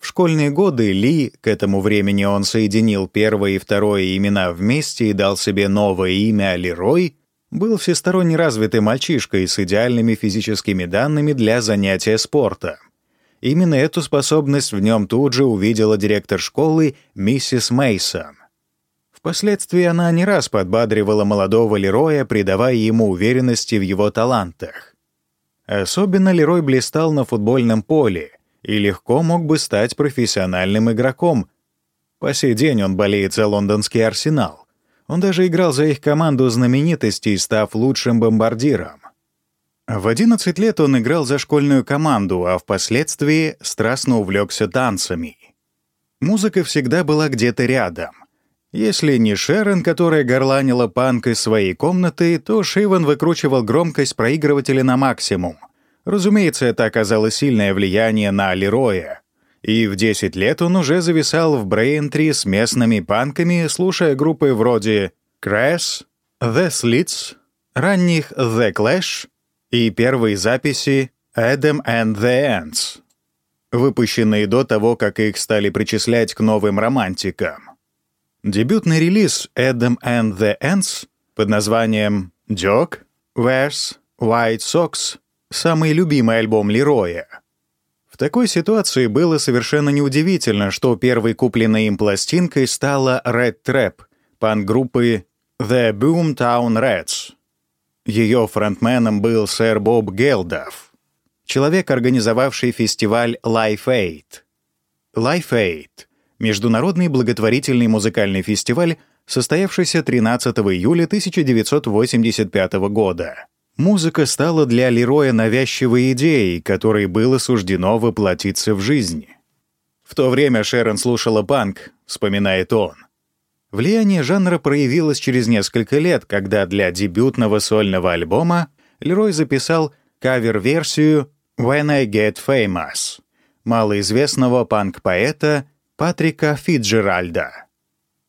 В школьные годы Ли, к этому времени он соединил первое и второе имена вместе и дал себе новое имя Лерой, был всесторонне развитый мальчишкой с идеальными физическими данными для занятия спорта. Именно эту способность в нем тут же увидела директор школы миссис Мейсон. Впоследствии она не раз подбадривала молодого Лероя, придавая ему уверенности в его талантах. Особенно Лерой блистал на футбольном поле и легко мог бы стать профессиональным игроком. По сей день он болеет за лондонский «Арсенал». Он даже играл за их команду знаменитостей, став лучшим бомбардиром. В 11 лет он играл за школьную команду, а впоследствии страстно увлекся танцами. Музыка всегда была где-то рядом. Если не Шерон, которая горланила панк из своей комнаты, то Шиван выкручивал громкость проигрывателя на максимум. Разумеется, это оказало сильное влияние на Лероя. И в 10 лет он уже зависал в Брейнтри с местными панками, слушая группы вроде Crash, The Slits, ранних The Clash и первые записи Adam and the Ants, выпущенные до того, как их стали причислять к новым романтикам. Дебютный релиз Adam and the Ants под названием «Joke», «Wears», «White Sox» — самый любимый альбом Лероя. В такой ситуации было совершенно неудивительно, что первой купленной им пластинкой стала Red Trap, панк-группы The Boomtown Rats. Ее фронтменом был сэр Боб Гелдов, человек, организовавший фестиваль Life Aid. Life Aid — международный благотворительный музыкальный фестиваль, состоявшийся 13 июля 1985 года. Музыка стала для Лероя навязчивой идеей, которой было суждено воплотиться в жизни. В то время Шерон слушала панк, вспоминает он. Влияние жанра проявилось через несколько лет, когда для дебютного сольного альбома Лерой записал кавер-версию «When I Get Famous» малоизвестного панк-поэта Патрика Фиджеральда.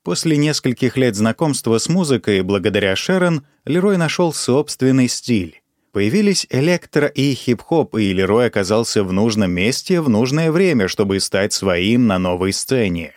После нескольких лет знакомства с музыкой, благодаря Шерон, Лерой нашел собственный стиль. Появились электро и хип-хоп, и Лерой оказался в нужном месте в нужное время, чтобы стать своим на новой сцене.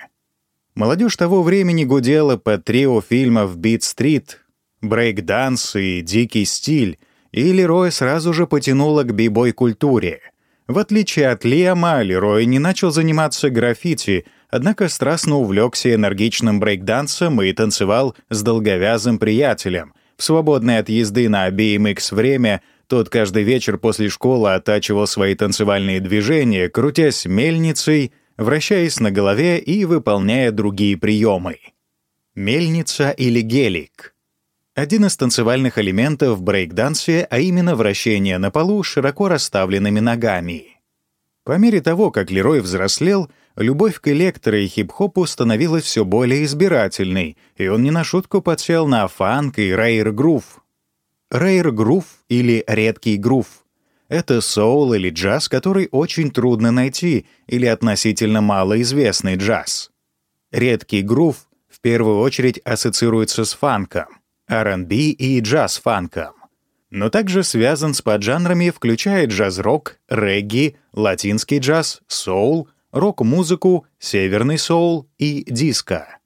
Молодежь того времени гудела под трио фильмов «Бит-стрит», «Брейк-данс» и «Дикий стиль», и Лерой сразу же потянула к бибой-культуре. В отличие от Лиама, Лерой не начал заниматься граффити — однако страстно увлекся энергичным брейкдансом и танцевал с долговязым приятелем. В свободное от езды на BMX время тот каждый вечер после школы оттачивал свои танцевальные движения, крутясь мельницей, вращаясь на голове и выполняя другие приемы. Мельница или гелик — один из танцевальных элементов в брейкдансе, а именно вращение на полу широко расставленными ногами. По мере того, как Лерой взрослел, любовь к электро и хип-хопу становилась все более избирательной, и он не на шутку подсел на фанк и рейр-грув. Рейр-грув или редкий грув — это соул или джаз, который очень трудно найти, или относительно малоизвестный джаз. Редкий грув в первую очередь ассоциируется с фанком, R&B и джаз-фанком, но также связан с поджанрами, включая джаз-рок, регги, латинский джаз, соул, рок-музыку, северный соул и диско.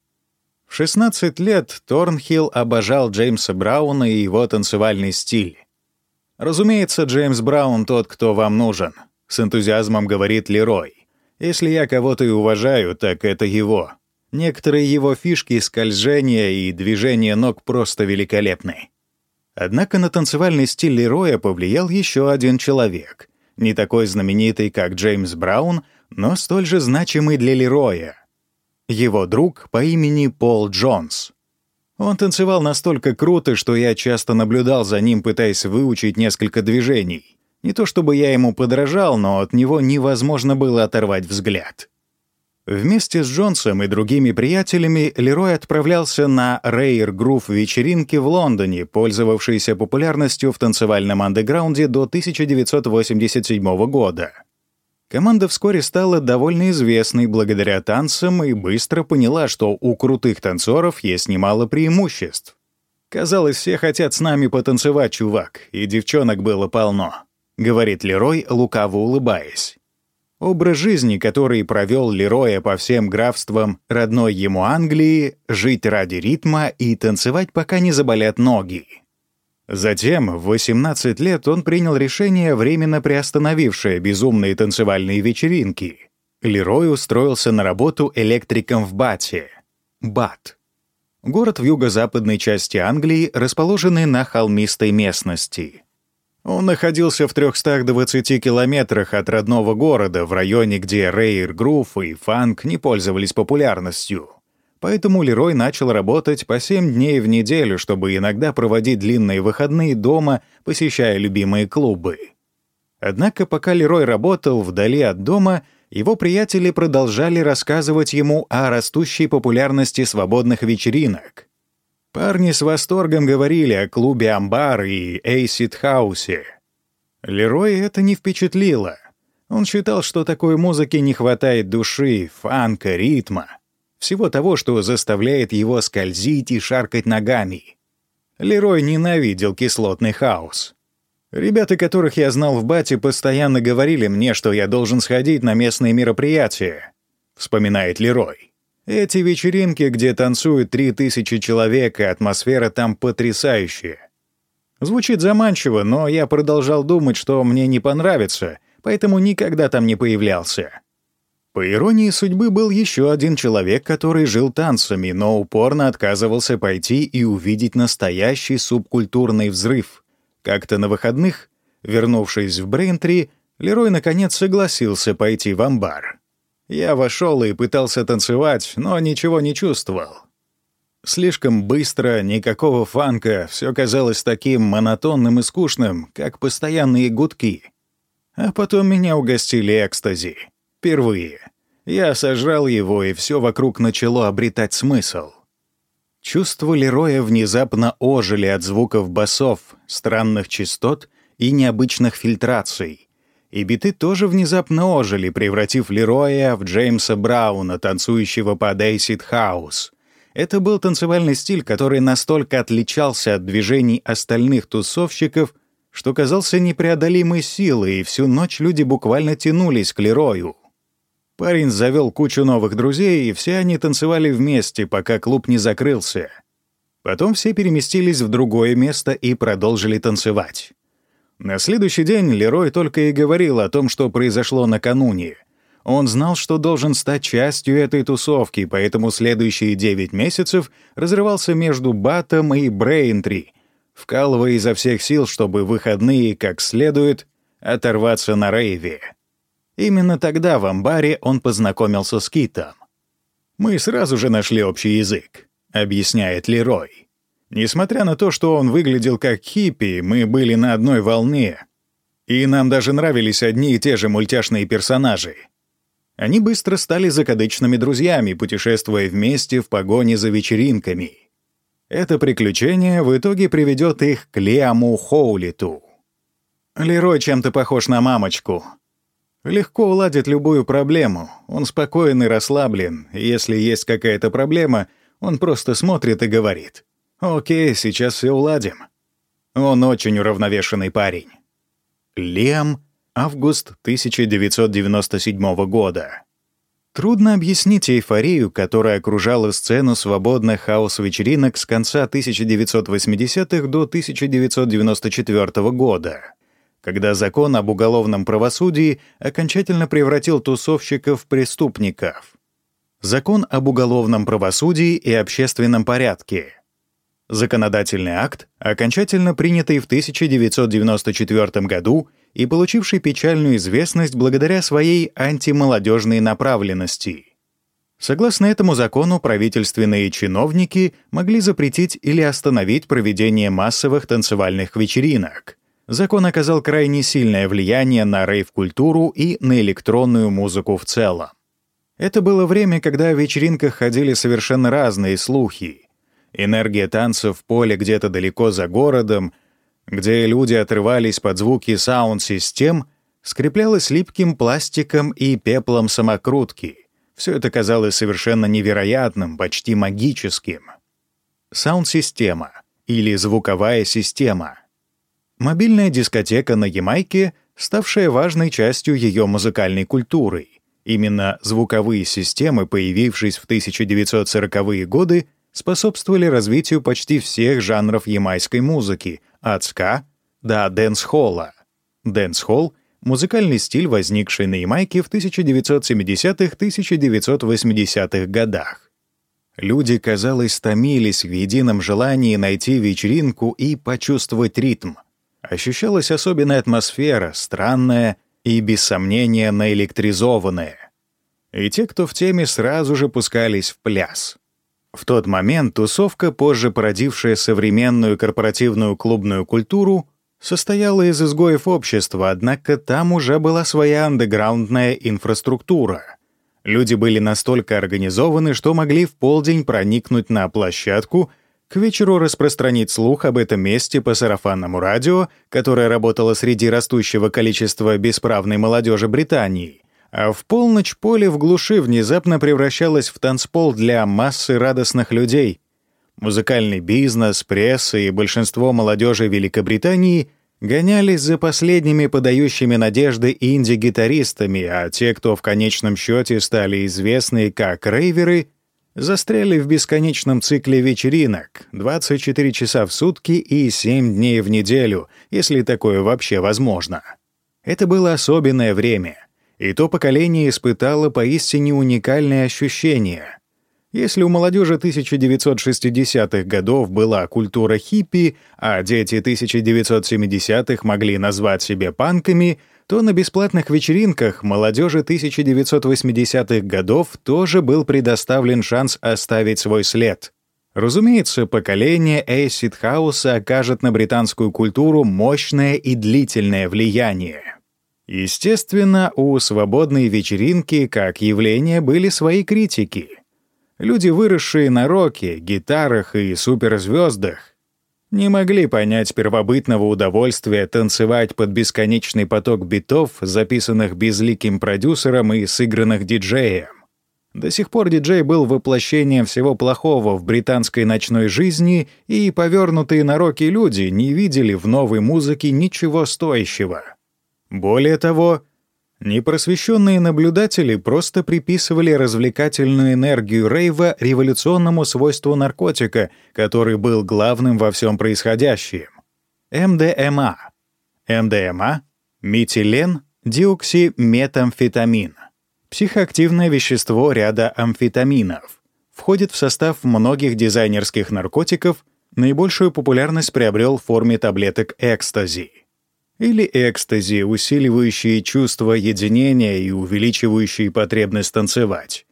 В 16 лет Торнхилл обожал Джеймса Брауна и его танцевальный стиль. «Разумеется, Джеймс Браун тот, кто вам нужен», — с энтузиазмом говорит Лерой. «Если я кого-то и уважаю, так это его. Некоторые его фишки скольжения и движения ног просто великолепны». Однако на танцевальный стиль Лероя повлиял еще один человек. Не такой знаменитый, как Джеймс Браун, но столь же значимый для Лероя. Его друг по имени Пол Джонс. Он танцевал настолько круто, что я часто наблюдал за ним, пытаясь выучить несколько движений. Не то чтобы я ему подражал, но от него невозможно было оторвать взгляд. Вместе с Джонсом и другими приятелями Лерой отправлялся на Рейер Грув вечеринки в Лондоне, пользовавшейся популярностью в танцевальном андеграунде до 1987 года. Команда вскоре стала довольно известной благодаря танцам и быстро поняла, что у крутых танцоров есть немало преимуществ. «Казалось, все хотят с нами потанцевать, чувак, и девчонок было полно», — говорит Лерой, лукаво улыбаясь. Образ жизни, который провел Лероя по всем графствам родной ему Англии, жить ради ритма и танцевать, пока не заболят ноги. Затем, в 18 лет, он принял решение, временно приостановившее безумные танцевальные вечеринки. Лерой устроился на работу электриком в Бате. Бат. Город в юго-западной части Англии, расположенный на холмистой местности. Он находился в 320 километрах от родного города, в районе, где рейр, грув и фанк не пользовались популярностью. Поэтому Лерой начал работать по 7 дней в неделю, чтобы иногда проводить длинные выходные дома, посещая любимые клубы. Однако пока Лерой работал вдали от дома, его приятели продолжали рассказывать ему о растущей популярности свободных вечеринок — Парни с восторгом говорили о клубе «Амбар» и «Эйсид Хаусе». Лерой это не впечатлило. Он считал, что такой музыки не хватает души, фанка, ритма. Всего того, что заставляет его скользить и шаркать ногами. Лерой ненавидел кислотный хаос. Ребята, которых я знал в бате, постоянно говорили мне, что я должен сходить на местные мероприятия, вспоминает Лерой. Эти вечеринки, где танцуют три тысячи человек, и атмосфера там потрясающая. Звучит заманчиво, но я продолжал думать, что мне не понравится, поэтому никогда там не появлялся. По иронии судьбы был еще один человек, который жил танцами, но упорно отказывался пойти и увидеть настоящий субкультурный взрыв. Как-то на выходных, вернувшись в Брейнтри, Лерой наконец согласился пойти в амбар. Я вошел и пытался танцевать, но ничего не чувствовал. Слишком быстро, никакого фанка, все казалось таким монотонным и скучным, как постоянные гудки. А потом меня угостили экстази. Впервые. Я сожрал его, и все вокруг начало обретать смысл. Чувства Лероя внезапно ожили от звуков басов, странных частот и необычных фильтраций, и биты тоже внезапно ожили, превратив Лероя в Джеймса Брауна, танцующего под Acid House. Это был танцевальный стиль, который настолько отличался от движений остальных тусовщиков, что казался непреодолимой силой, и всю ночь люди буквально тянулись к Лерою. Парень завел кучу новых друзей, и все они танцевали вместе, пока клуб не закрылся. Потом все переместились в другое место и продолжили танцевать. На следующий день Лерой только и говорил о том, что произошло накануне. Он знал, что должен стать частью этой тусовки, поэтому следующие 9 месяцев разрывался между Батом и Брейнтри, вкалывая изо всех сил, чтобы выходные как следует оторваться на рейве. Именно тогда в амбаре он познакомился с Китом. «Мы сразу же нашли общий язык», — объясняет Лерой. Несмотря на то, что он выглядел как хиппи, мы были на одной волне. И нам даже нравились одни и те же мультяшные персонажи. Они быстро стали закадычными друзьями, путешествуя вместе в погоне за вечеринками. Это приключение в итоге приведет их к Лиаму Хоулиту. Лерой чем-то похож на мамочку. Легко уладит любую проблему. Он спокоен и расслаблен. Если есть какая-то проблема — Он просто смотрит и говорит. «Окей, сейчас все уладим». Он очень уравновешенный парень. Лем, август 1997 года. Трудно объяснить эйфорию, которая окружала сцену свободных хаос-вечеринок с конца 1980-х до 1994 года, когда закон об уголовном правосудии окончательно превратил тусовщиков в преступников. Закон об уголовном правосудии и общественном порядке. Законодательный акт, окончательно принятый в 1994 году и получивший печальную известность благодаря своей антимолодежной направленности. Согласно этому закону, правительственные чиновники могли запретить или остановить проведение массовых танцевальных вечеринок. Закон оказал крайне сильное влияние на рейв-культуру и на электронную музыку в целом. Это было время, когда о вечеринках ходили совершенно разные слухи. Энергия танцев в поле где-то далеко за городом, где люди отрывались под звуки саунд-систем, скреплялась липким пластиком и пеплом самокрутки. Все это казалось совершенно невероятным, почти магическим. Саунд-система или звуковая система. Мобильная дискотека на Ямайке, ставшая важной частью ее музыкальной культуры. Именно звуковые системы, появившись в 1940-е годы, способствовали развитию почти всех жанров ямайской музыки — от ска до дэнс-холла. Дэнс-холл — музыкальный стиль, возникший на Ямайке в 1970-1980-х годах. Люди, казалось, томились в едином желании найти вечеринку и почувствовать ритм. Ощущалась особенная атмосфера, странная и, без сомнения, наэлектризованная. И те, кто в теме, сразу же пускались в пляс. В тот момент тусовка, позже породившая современную корпоративную клубную культуру, состояла из изгоев общества, однако там уже была своя андеграундная инфраструктура. Люди были настолько организованы, что могли в полдень проникнуть на площадку, к вечеру распространить слух об этом месте по сарафанному радио, которое работало среди растущего количества бесправной молодежи Британии, а в полночь поле в глуши внезапно превращалось в танцпол для массы радостных людей. Музыкальный бизнес, пресса и большинство молодежи Великобритании гонялись за последними подающими надежды инди-гитаристами, а те, кто в конечном счете стали известны как рейверы, застряли в бесконечном цикле вечеринок 24 часа в сутки и 7 дней в неделю, если такое вообще возможно. Это было особенное время — и то поколение испытало поистине уникальные ощущения. Если у молодежи 1960-х годов была культура хиппи, а дети 1970-х могли назвать себя панками, то на бесплатных вечеринках молодежи 1980-х годов тоже был предоставлен шанс оставить свой след. Разумеется, поколение Эйсид Хауса окажет на британскую культуру мощное и длительное влияние. Естественно, у свободной вечеринки как явления были свои критики. Люди, выросшие на роке, гитарах и суперзвездах, не могли понять первобытного удовольствия танцевать под бесконечный поток битов, записанных безликим продюсером и сыгранных диджеем. До сих пор диджей был воплощением всего плохого в британской ночной жизни, и повернутые на роке люди не видели в новой музыке ничего стоящего. Более того, непросвещенные наблюдатели просто приписывали развлекательную энергию рейва революционному свойству наркотика, который был главным во всем происходящем. МДМА. МДМА — метилен диоксиметамфетамин. Психоактивное вещество ряда амфетаминов. Входит в состав многих дизайнерских наркотиков, наибольшую популярность приобрел в форме таблеток экстази или экстази, усиливающие чувство единения и увеличивающие потребность танцевать.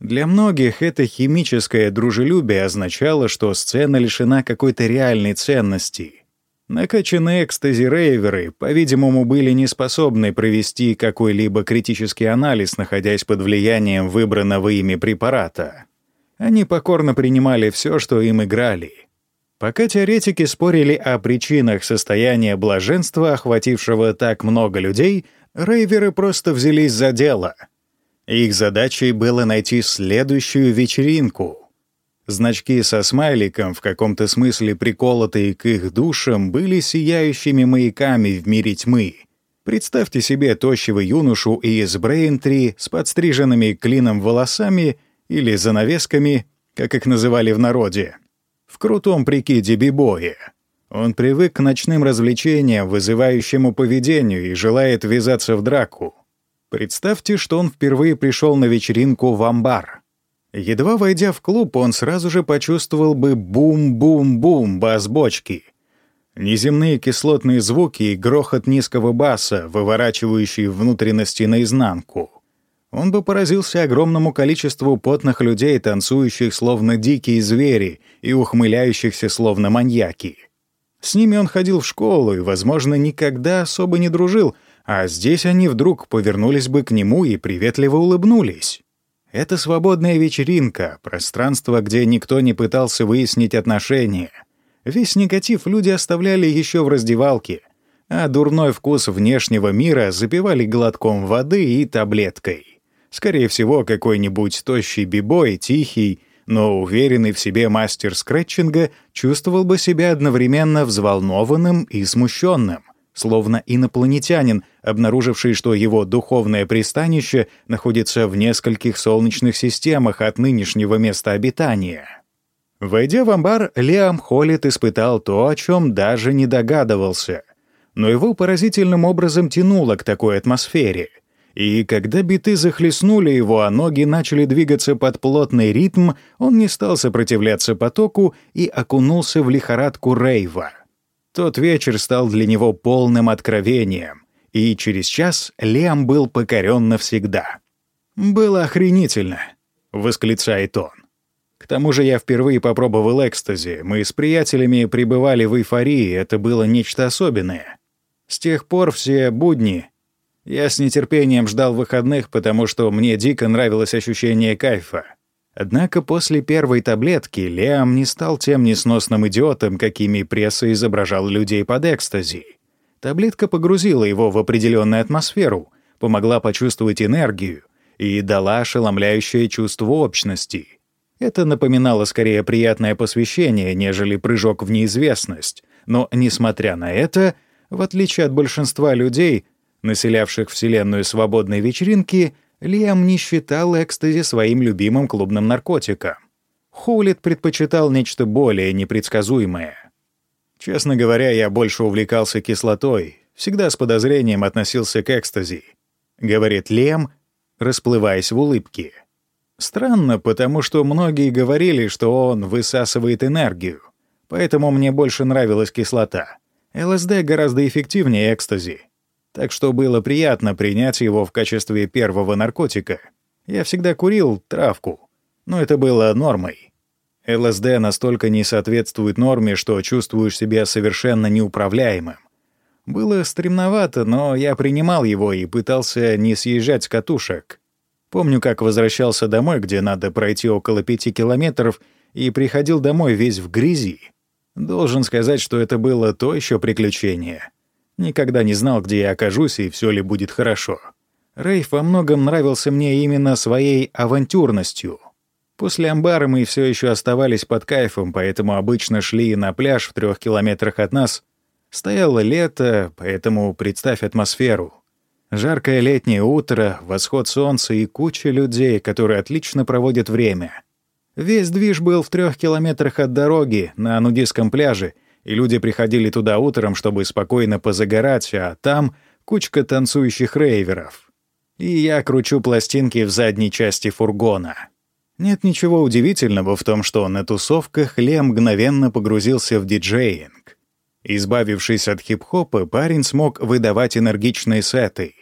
Для многих это химическое дружелюбие означало, что сцена лишена какой-то реальной ценности. Накачанные экстази-рейверы, по-видимому, были не способны провести какой-либо критический анализ, находясь под влиянием выбранного ими препарата. Они покорно принимали все, что им играли — Пока теоретики спорили о причинах состояния блаженства, охватившего так много людей, рейверы просто взялись за дело. Их задачей было найти следующую вечеринку. Значки со смайликом, в каком-то смысле приколотые к их душам, были сияющими маяками в мире тьмы. Представьте себе тощего юношу из Брейнтри с подстриженными клином волосами или занавесками, как их называли в народе, в крутом прикиде бибое. Он привык к ночным развлечениям, вызывающему поведению, и желает ввязаться в драку. Представьте, что он впервые пришел на вечеринку в амбар — Едва войдя в клуб, он сразу же почувствовал бы бум-бум-бум бас бочки. Неземные кислотные звуки и грохот низкого баса, выворачивающий внутренности наизнанку. Он бы поразился огромному количеству потных людей, танцующих словно дикие звери и ухмыляющихся словно маньяки. С ними он ходил в школу и, возможно, никогда особо не дружил, а здесь они вдруг повернулись бы к нему и приветливо улыбнулись. Это свободная вечеринка, пространство, где никто не пытался выяснить отношения. Весь негатив люди оставляли еще в раздевалке, а дурной вкус внешнего мира запивали глотком воды и таблеткой. Скорее всего, какой-нибудь тощий бибой, тихий, но уверенный в себе мастер скретчинга чувствовал бы себя одновременно взволнованным и смущенным словно инопланетянин, обнаруживший, что его духовное пристанище находится в нескольких солнечных системах от нынешнего места обитания. Войдя в амбар, Лиам Холлит испытал то, о чем даже не догадывался. Но его поразительным образом тянуло к такой атмосфере. И когда биты захлестнули его, а ноги начали двигаться под плотный ритм, он не стал сопротивляться потоку и окунулся в лихорадку рейва — тот вечер стал для него полным откровением, и через час Лем был покорен навсегда. «Было охренительно», — восклицает он. К тому же я впервые попробовал экстази. Мы с приятелями пребывали в эйфории, это было нечто особенное. С тех пор все будни. Я с нетерпением ждал выходных, потому что мне дико нравилось ощущение кайфа. Однако после первой таблетки Лиам не стал тем несносным идиотом, какими пресса изображал людей под экстази. Таблетка погрузила его в определенную атмосферу, помогла почувствовать энергию и дала ошеломляющее чувство общности. Это напоминало скорее приятное посвящение, нежели прыжок в неизвестность. Но, несмотря на это, в отличие от большинства людей, населявших Вселенную свободной вечеринки, Лиам не считал экстази своим любимым клубным наркотиком. Хулит предпочитал нечто более непредсказуемое. Честно говоря, я больше увлекался кислотой, всегда с подозрением относился к экстази, говорит Лем, расплываясь в улыбке. Странно, потому что многие говорили, что он высасывает энергию, поэтому мне больше нравилась кислота. ЛСД гораздо эффективнее экстази так что было приятно принять его в качестве первого наркотика. Я всегда курил травку, но это было нормой. ЛСД настолько не соответствует норме, что чувствуешь себя совершенно неуправляемым. Было стремновато, но я принимал его и пытался не съезжать с катушек. Помню, как возвращался домой, где надо пройти около пяти километров, и приходил домой весь в грязи. Должен сказать, что это было то еще приключение. Никогда не знал, где я окажусь и все ли будет хорошо. Рейф во многом нравился мне именно своей авантюрностью. После амбара мы все еще оставались под кайфом, поэтому обычно шли на пляж в трех километрах от нас. Стояло лето, поэтому представь атмосферу. Жаркое летнее утро, восход солнца и куча людей, которые отлично проводят время. Весь движ был в трех километрах от дороги, на нудистском пляже — и люди приходили туда утром, чтобы спокойно позагорать, а там кучка танцующих рейверов. И я кручу пластинки в задней части фургона. Нет ничего удивительного в том, что на тусовках Лем мгновенно погрузился в диджеинг. Избавившись от хип-хопа, парень смог выдавать энергичные сеты.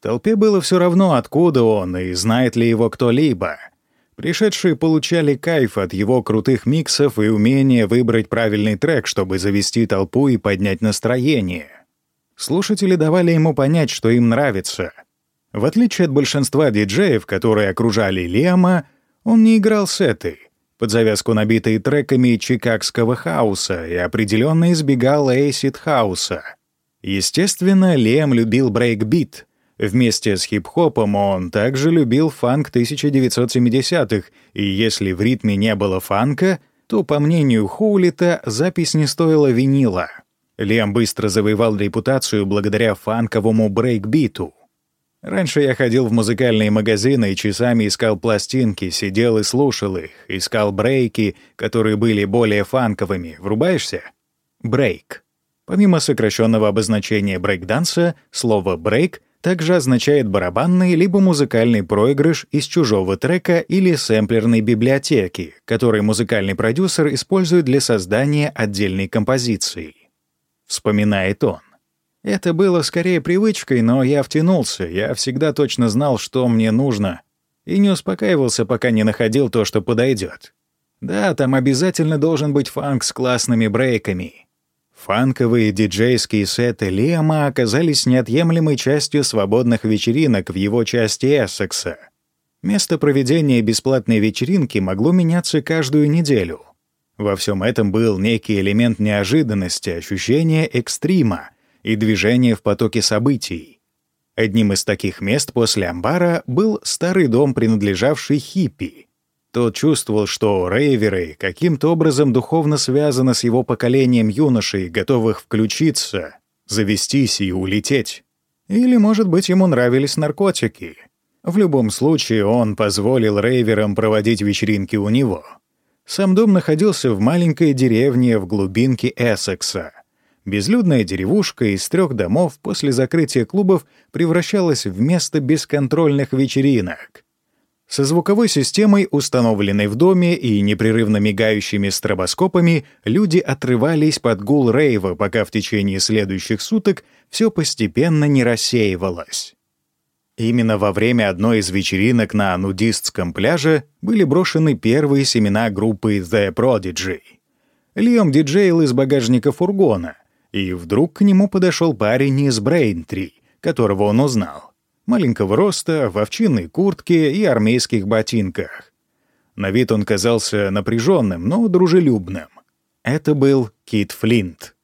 Толпе было все равно, откуда он и знает ли его кто-либо — Пришедшие получали кайф от его крутых миксов и умения выбрать правильный трек, чтобы завести толпу и поднять настроение. Слушатели давали ему понять, что им нравится. В отличие от большинства диджеев, которые окружали Лиама, он не играл сеты, под завязку набитые треками чикагского хауса и определенно избегал эйсид хауса. Естественно, Лиам любил брейкбит — Вместе с хип-хопом он также любил фанк 1970-х, и если в ритме не было фанка, то, по мнению Хоулита, запись не стоила винила. Лем быстро завоевал репутацию благодаря фанковому брейкбиту. Раньше я ходил в музыкальные магазины и часами искал пластинки, сидел и слушал их, искал брейки, которые были более фанковыми. Врубаешься? Брейк. Помимо сокращенного обозначения брейкданса, слово «брейк» также означает барабанный либо музыкальный проигрыш из чужого трека или сэмплерной библиотеки, который музыкальный продюсер использует для создания отдельной композиции. Вспоминает он. Это было скорее привычкой, но я втянулся, я всегда точно знал, что мне нужно, и не успокаивался, пока не находил то, что подойдет. Да, там обязательно должен быть фанк с классными брейками — Фанковые диджейские сеты Лиама оказались неотъемлемой частью свободных вечеринок в его части Эссекса. Место проведения бесплатной вечеринки могло меняться каждую неделю. Во всем этом был некий элемент неожиданности, ощущения экстрима и движения в потоке событий. Одним из таких мест после амбара был старый дом, принадлежавший хиппи — тот чувствовал, что рейверы каким-то образом духовно связаны с его поколением юношей, готовых включиться, завестись и улететь. Или, может быть, ему нравились наркотики. В любом случае, он позволил рейверам проводить вечеринки у него. Сам дом находился в маленькой деревне в глубинке Эссекса. Безлюдная деревушка из трех домов после закрытия клубов превращалась в место бесконтрольных вечеринок. Со звуковой системой, установленной в доме, и непрерывно мигающими стробоскопами люди отрывались под гул рейва, пока в течение следующих суток все постепенно не рассеивалось. Именно во время одной из вечеринок на нудистском пляже были брошены первые семена группы The Prodigy. Лиам диджеил из багажника фургона, и вдруг к нему подошел парень из Брейнтри, которого он узнал маленького роста, в овчинной куртке и армейских ботинках. На вид он казался напряженным, но дружелюбным. Это был Кит Флинт.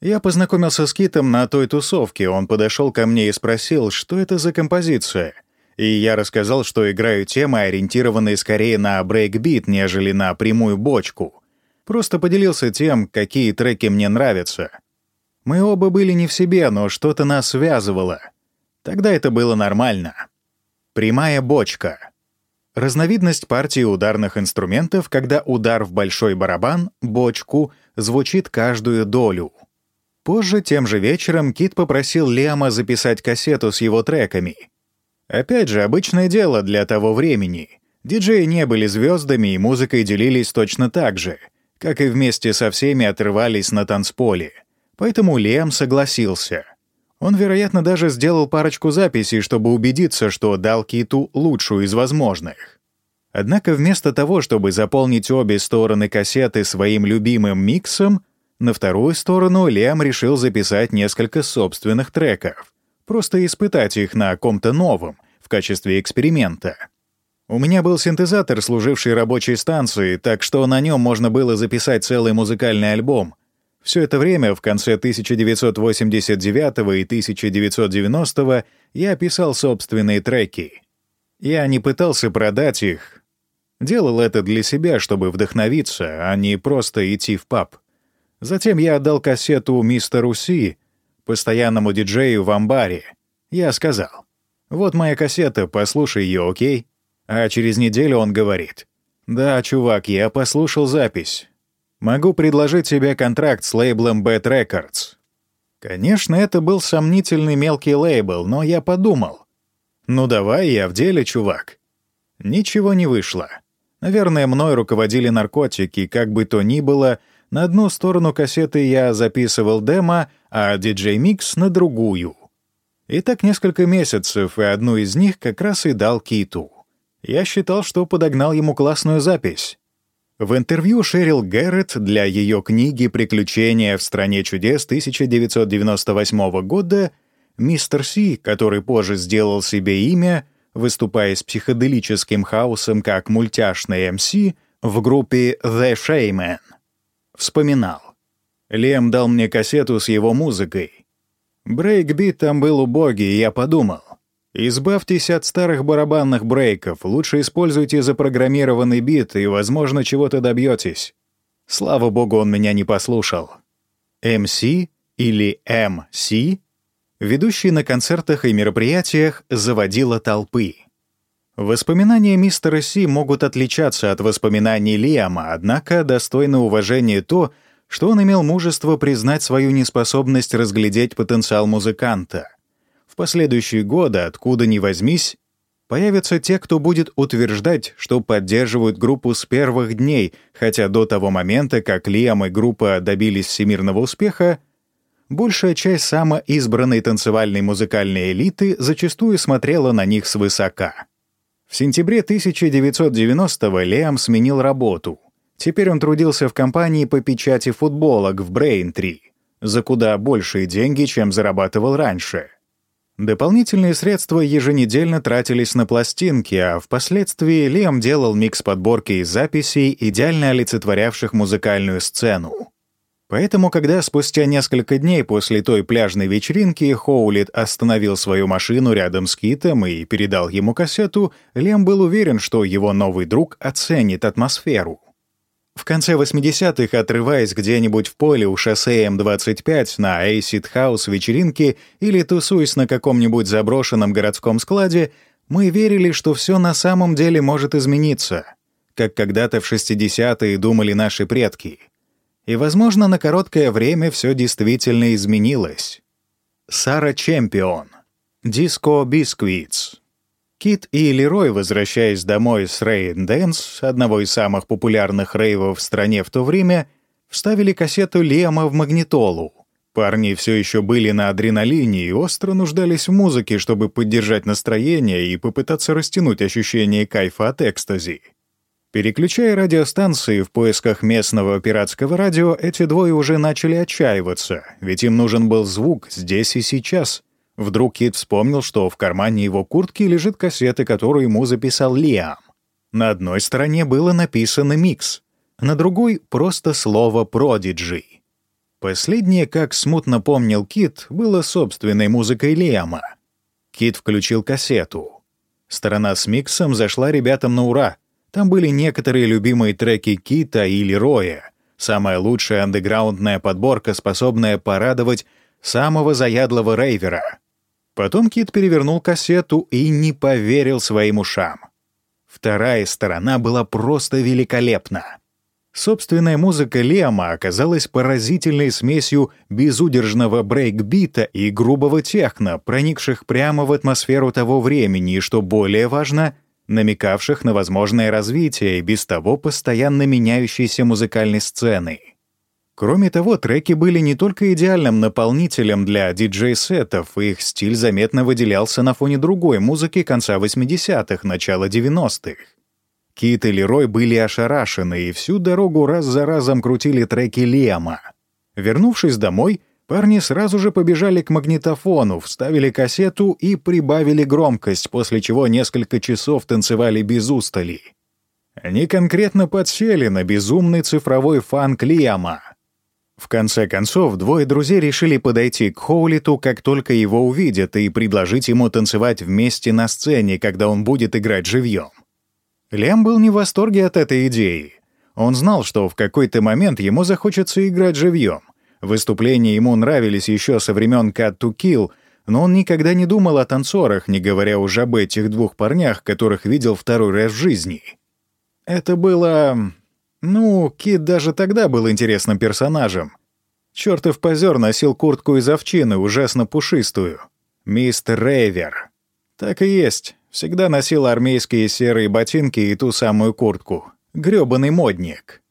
Я познакомился с Китом на той тусовке, он подошел ко мне и спросил, что это за композиция. И я рассказал, что играю темы, ориентированные скорее на брейкбит, нежели на прямую бочку. Просто поделился тем, какие треки мне нравятся. Мы оба были не в себе, но что-то нас связывало — Тогда это было нормально. Прямая бочка. Разновидность партии ударных инструментов, когда удар в большой барабан, бочку, звучит каждую долю. Позже, тем же вечером, Кит попросил Лиама записать кассету с его треками. Опять же, обычное дело для того времени. Диджеи не были звездами и музыкой делились точно так же, как и вместе со всеми отрывались на танцполе. Поэтому Лиам согласился — он, вероятно, даже сделал парочку записей, чтобы убедиться, что дал Киту лучшую из возможных. Однако вместо того, чтобы заполнить обе стороны кассеты своим любимым миксом, на вторую сторону Лиам решил записать несколько собственных треков, просто испытать их на ком-то новом, в качестве эксперимента. У меня был синтезатор, служивший рабочей станцией, так что на нем можно было записать целый музыкальный альбом, все это время, в конце 1989 и 1990 я писал собственные треки. Я не пытался продать их. Делал это для себя, чтобы вдохновиться, а не просто идти в паб. Затем я отдал кассету мистеру Си, постоянному диджею в амбаре. Я сказал, «Вот моя кассета, послушай ее, окей?» А через неделю он говорит, «Да, чувак, я послушал запись. Могу предложить тебе контракт с лейблом Bad Records. Конечно, это был сомнительный мелкий лейбл, но я подумал. Ну давай, я в деле, чувак. Ничего не вышло. Наверное, мной руководили наркотики, как бы то ни было, на одну сторону кассеты я записывал демо, а диджей Микс на другую. И так несколько месяцев, и одну из них как раз и дал Киту. Я считал, что подогнал ему классную запись. В интервью Шерил Гэрретт для ее книги «Приключения в стране чудес» 1998 года мистер Си, который позже сделал себе имя, выступая с психоделическим хаосом как мультяшный МС в группе The Shaman, вспоминал. Лиам дал мне кассету с его музыкой. Брейкбит там был убогий, я подумал, Избавьтесь от старых барабанных брейков, лучше используйте запрограммированный бит и, возможно, чего-то добьетесь. Слава богу, он меня не послушал. MC или MC, ведущий на концертах и мероприятиях, заводила толпы. Воспоминания мистера Си могут отличаться от воспоминаний Лиама, однако достойно уважения то, что он имел мужество признать свою неспособность разглядеть потенциал музыканта. Последующие годы, откуда ни возьмись, появятся те, кто будет утверждать, что поддерживают группу с первых дней, хотя до того момента, как Лиам и группа добились всемирного успеха, большая часть самоизбранной танцевальной музыкальной элиты зачастую смотрела на них свысока. В сентябре 1990-го Лиам сменил работу — Теперь он трудился в компании по печати футболок в Braintree за куда большие деньги, чем зарабатывал раньше. Дополнительные средства еженедельно тратились на пластинки, а впоследствии Лем делал микс подборки и записей, идеально олицетворявших музыкальную сцену. Поэтому, когда спустя несколько дней после той пляжной вечеринки Хоулит остановил свою машину рядом с Китом и передал ему кассету, Лем был уверен, что его новый друг оценит атмосферу. В конце 80-х, отрываясь где-нибудь в поле у шоссе М-25 на Acid House вечеринке или тусуясь на каком-нибудь заброшенном городском складе, мы верили, что все на самом деле может измениться, как когда-то в 60-е думали наши предки. И, возможно, на короткое время все действительно изменилось. Сара Чемпион. Disco Biscuits. Кит и Лерой, возвращаясь домой с Raindance, одного из самых популярных рейвов в стране в то время, вставили кассету Лема в магнитолу. Парни все еще были на адреналине и остро нуждались в музыке, чтобы поддержать настроение и попытаться растянуть ощущение кайфа от экстази. Переключая радиостанции в поисках местного пиратского радио, эти двое уже начали отчаиваться, ведь им нужен был звук здесь и сейчас — Вдруг Кит вспомнил, что в кармане его куртки лежит кассета, которую ему записал Лиам. На одной стороне было написано «Микс», на другой — просто слово «Prodigy». Последнее, как смутно помнил Кит, было собственной музыкой Лиама. Кит включил кассету. Сторона с миксом зашла ребятам на ура. Там были некоторые любимые треки Кита и Лероя. Самая лучшая андеграундная подборка, способная порадовать самого заядлого рейвера. Потом Кит перевернул кассету и не поверил своим ушам. Вторая сторона была просто великолепна. Собственная музыка Лема оказалась поразительной смесью безудержного брейкбита и грубого техно, проникших прямо в атмосферу того времени и, что более важно, намекавших на возможное развитие и без того постоянно меняющейся музыкальной сцены. Кроме того, треки были не только идеальным наполнителем для диджей-сетов, их стиль заметно выделялся на фоне другой музыки конца 80-х, начала 90-х. Кит и Лерой были ошарашены и всю дорогу раз за разом крутили треки Лема. Вернувшись домой, парни сразу же побежали к магнитофону, вставили кассету и прибавили громкость, после чего несколько часов танцевали без устали. Они конкретно подсели на безумный цифровой фанк Лиама — в конце концов, двое друзей решили подойти к Хоулиту, как только его увидят, и предложить ему танцевать вместе на сцене, когда он будет играть живьем. Лем был не в восторге от этой идеи. Он знал, что в какой-то момент ему захочется играть живьем. Выступления ему нравились еще со времен Cut to Kill, но он никогда не думал о танцорах, не говоря уже об этих двух парнях, которых видел второй раз в жизни. Это было ну, Кит даже тогда был интересным персонажем. Чёртов позер носил куртку из овчины, ужасно пушистую. Мистер Рейвер. Так и есть. Всегда носил армейские серые ботинки и ту самую куртку. Грёбаный модник.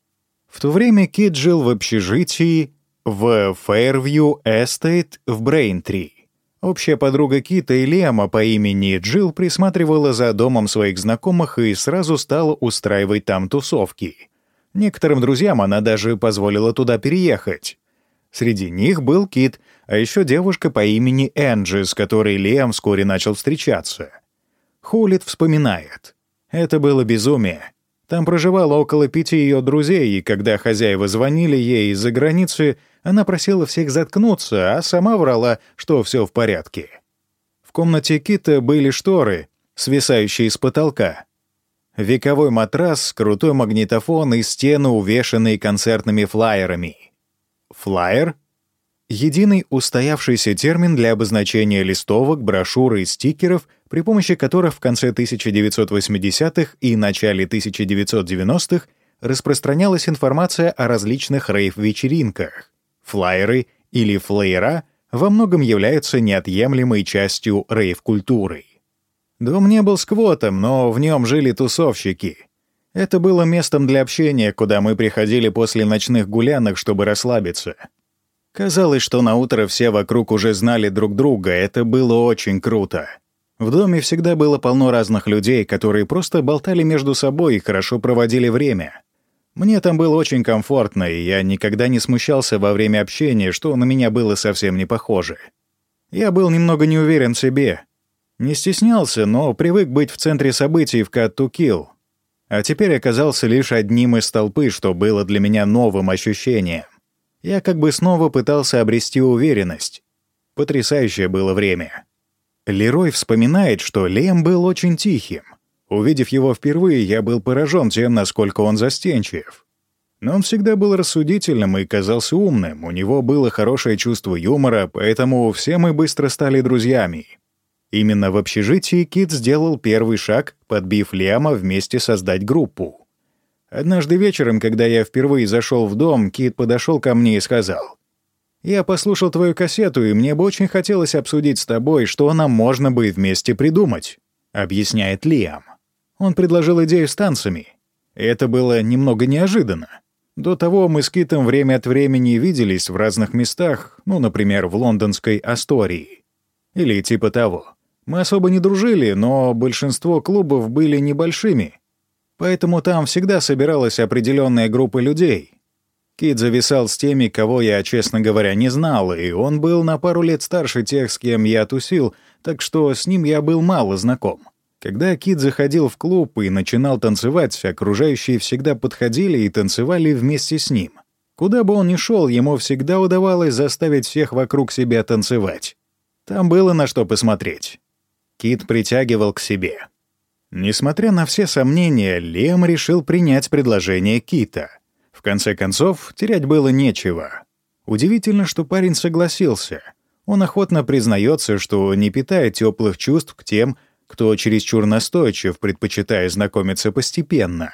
В то время Кит жил в общежитии в Fairview Estate в Брейнтри. Общая подруга Кита и Лема по имени Джилл присматривала за домом своих знакомых и сразу стала устраивать там тусовки — Некоторым друзьям она даже позволила туда переехать. Среди них был Кит, а еще девушка по имени Энджи, с которой Лиам вскоре начал встречаться. Хулит вспоминает. Это было безумие. Там проживало около пяти ее друзей, и когда хозяева звонили ей из-за границы, она просила всех заткнуться, а сама врала, что все в порядке комнате Кита были шторы, свисающие с потолка. Вековой матрас, крутой магнитофон и стены, увешанные концертными флаерами. Флаер — единый устоявшийся термин для обозначения листовок, брошюр и стикеров, при помощи которых в конце 1980-х и начале 1990-х распространялась информация о различных рейв-вечеринках. Флайеры или флеера во многом являются неотъемлемой частью рейв-культуры. Дом не был сквотом, но в нем жили тусовщики. Это было местом для общения, куда мы приходили после ночных гулянок, чтобы расслабиться. Казалось, что на утро все вокруг уже знали друг друга, это было очень круто. В доме всегда было полно разных людей, которые просто болтали между собой и хорошо проводили время. Мне там было очень комфортно, и я никогда не смущался во время общения, что на меня было совсем не похоже. Я был немного не уверен в себе. Не стеснялся, но привык быть в центре событий в Cut to Kill. А теперь оказался лишь одним из толпы, что было для меня новым ощущением. Я как бы снова пытался обрести уверенность. Потрясающее было время. Лерой вспоминает, что Лем был очень тихим. Увидев его впервые, я был поражен тем, насколько он застенчив. Но он всегда был рассудительным и казался умным, у него было хорошее чувство юмора, поэтому все мы быстро стали друзьями. Именно в общежитии Кит сделал первый шаг, подбив Лиама вместе создать группу. Однажды вечером, когда я впервые зашел в дом, Кит подошел ко мне и сказал, «Я послушал твою кассету, и мне бы очень хотелось обсудить с тобой, что нам можно бы вместе придумать», — объясняет Лиам. Он предложил идею с танцами. Это было немного неожиданно. До того мы с Китом время от времени виделись в разных местах, ну, например, в лондонской Астории. Или типа того. Мы особо не дружили, но большинство клубов были небольшими. Поэтому там всегда собиралась определенная группа людей. Кит зависал с теми, кого я, честно говоря, не знал, и он был на пару лет старше тех, с кем я тусил, так что с ним я был мало знаком. Когда Кит заходил в клуб и начинал танцевать, окружающие всегда подходили и танцевали вместе с ним. Куда бы он ни шел, ему всегда удавалось заставить всех вокруг себя танцевать. Там было на что посмотреть. Кит притягивал к себе. Несмотря на все сомнения, Лем решил принять предложение Кита. В конце концов, терять было нечего. Удивительно, что парень согласился. Он охотно признается, что не питает теплых чувств к тем, кто чересчур настойчив, предпочитая знакомиться постепенно.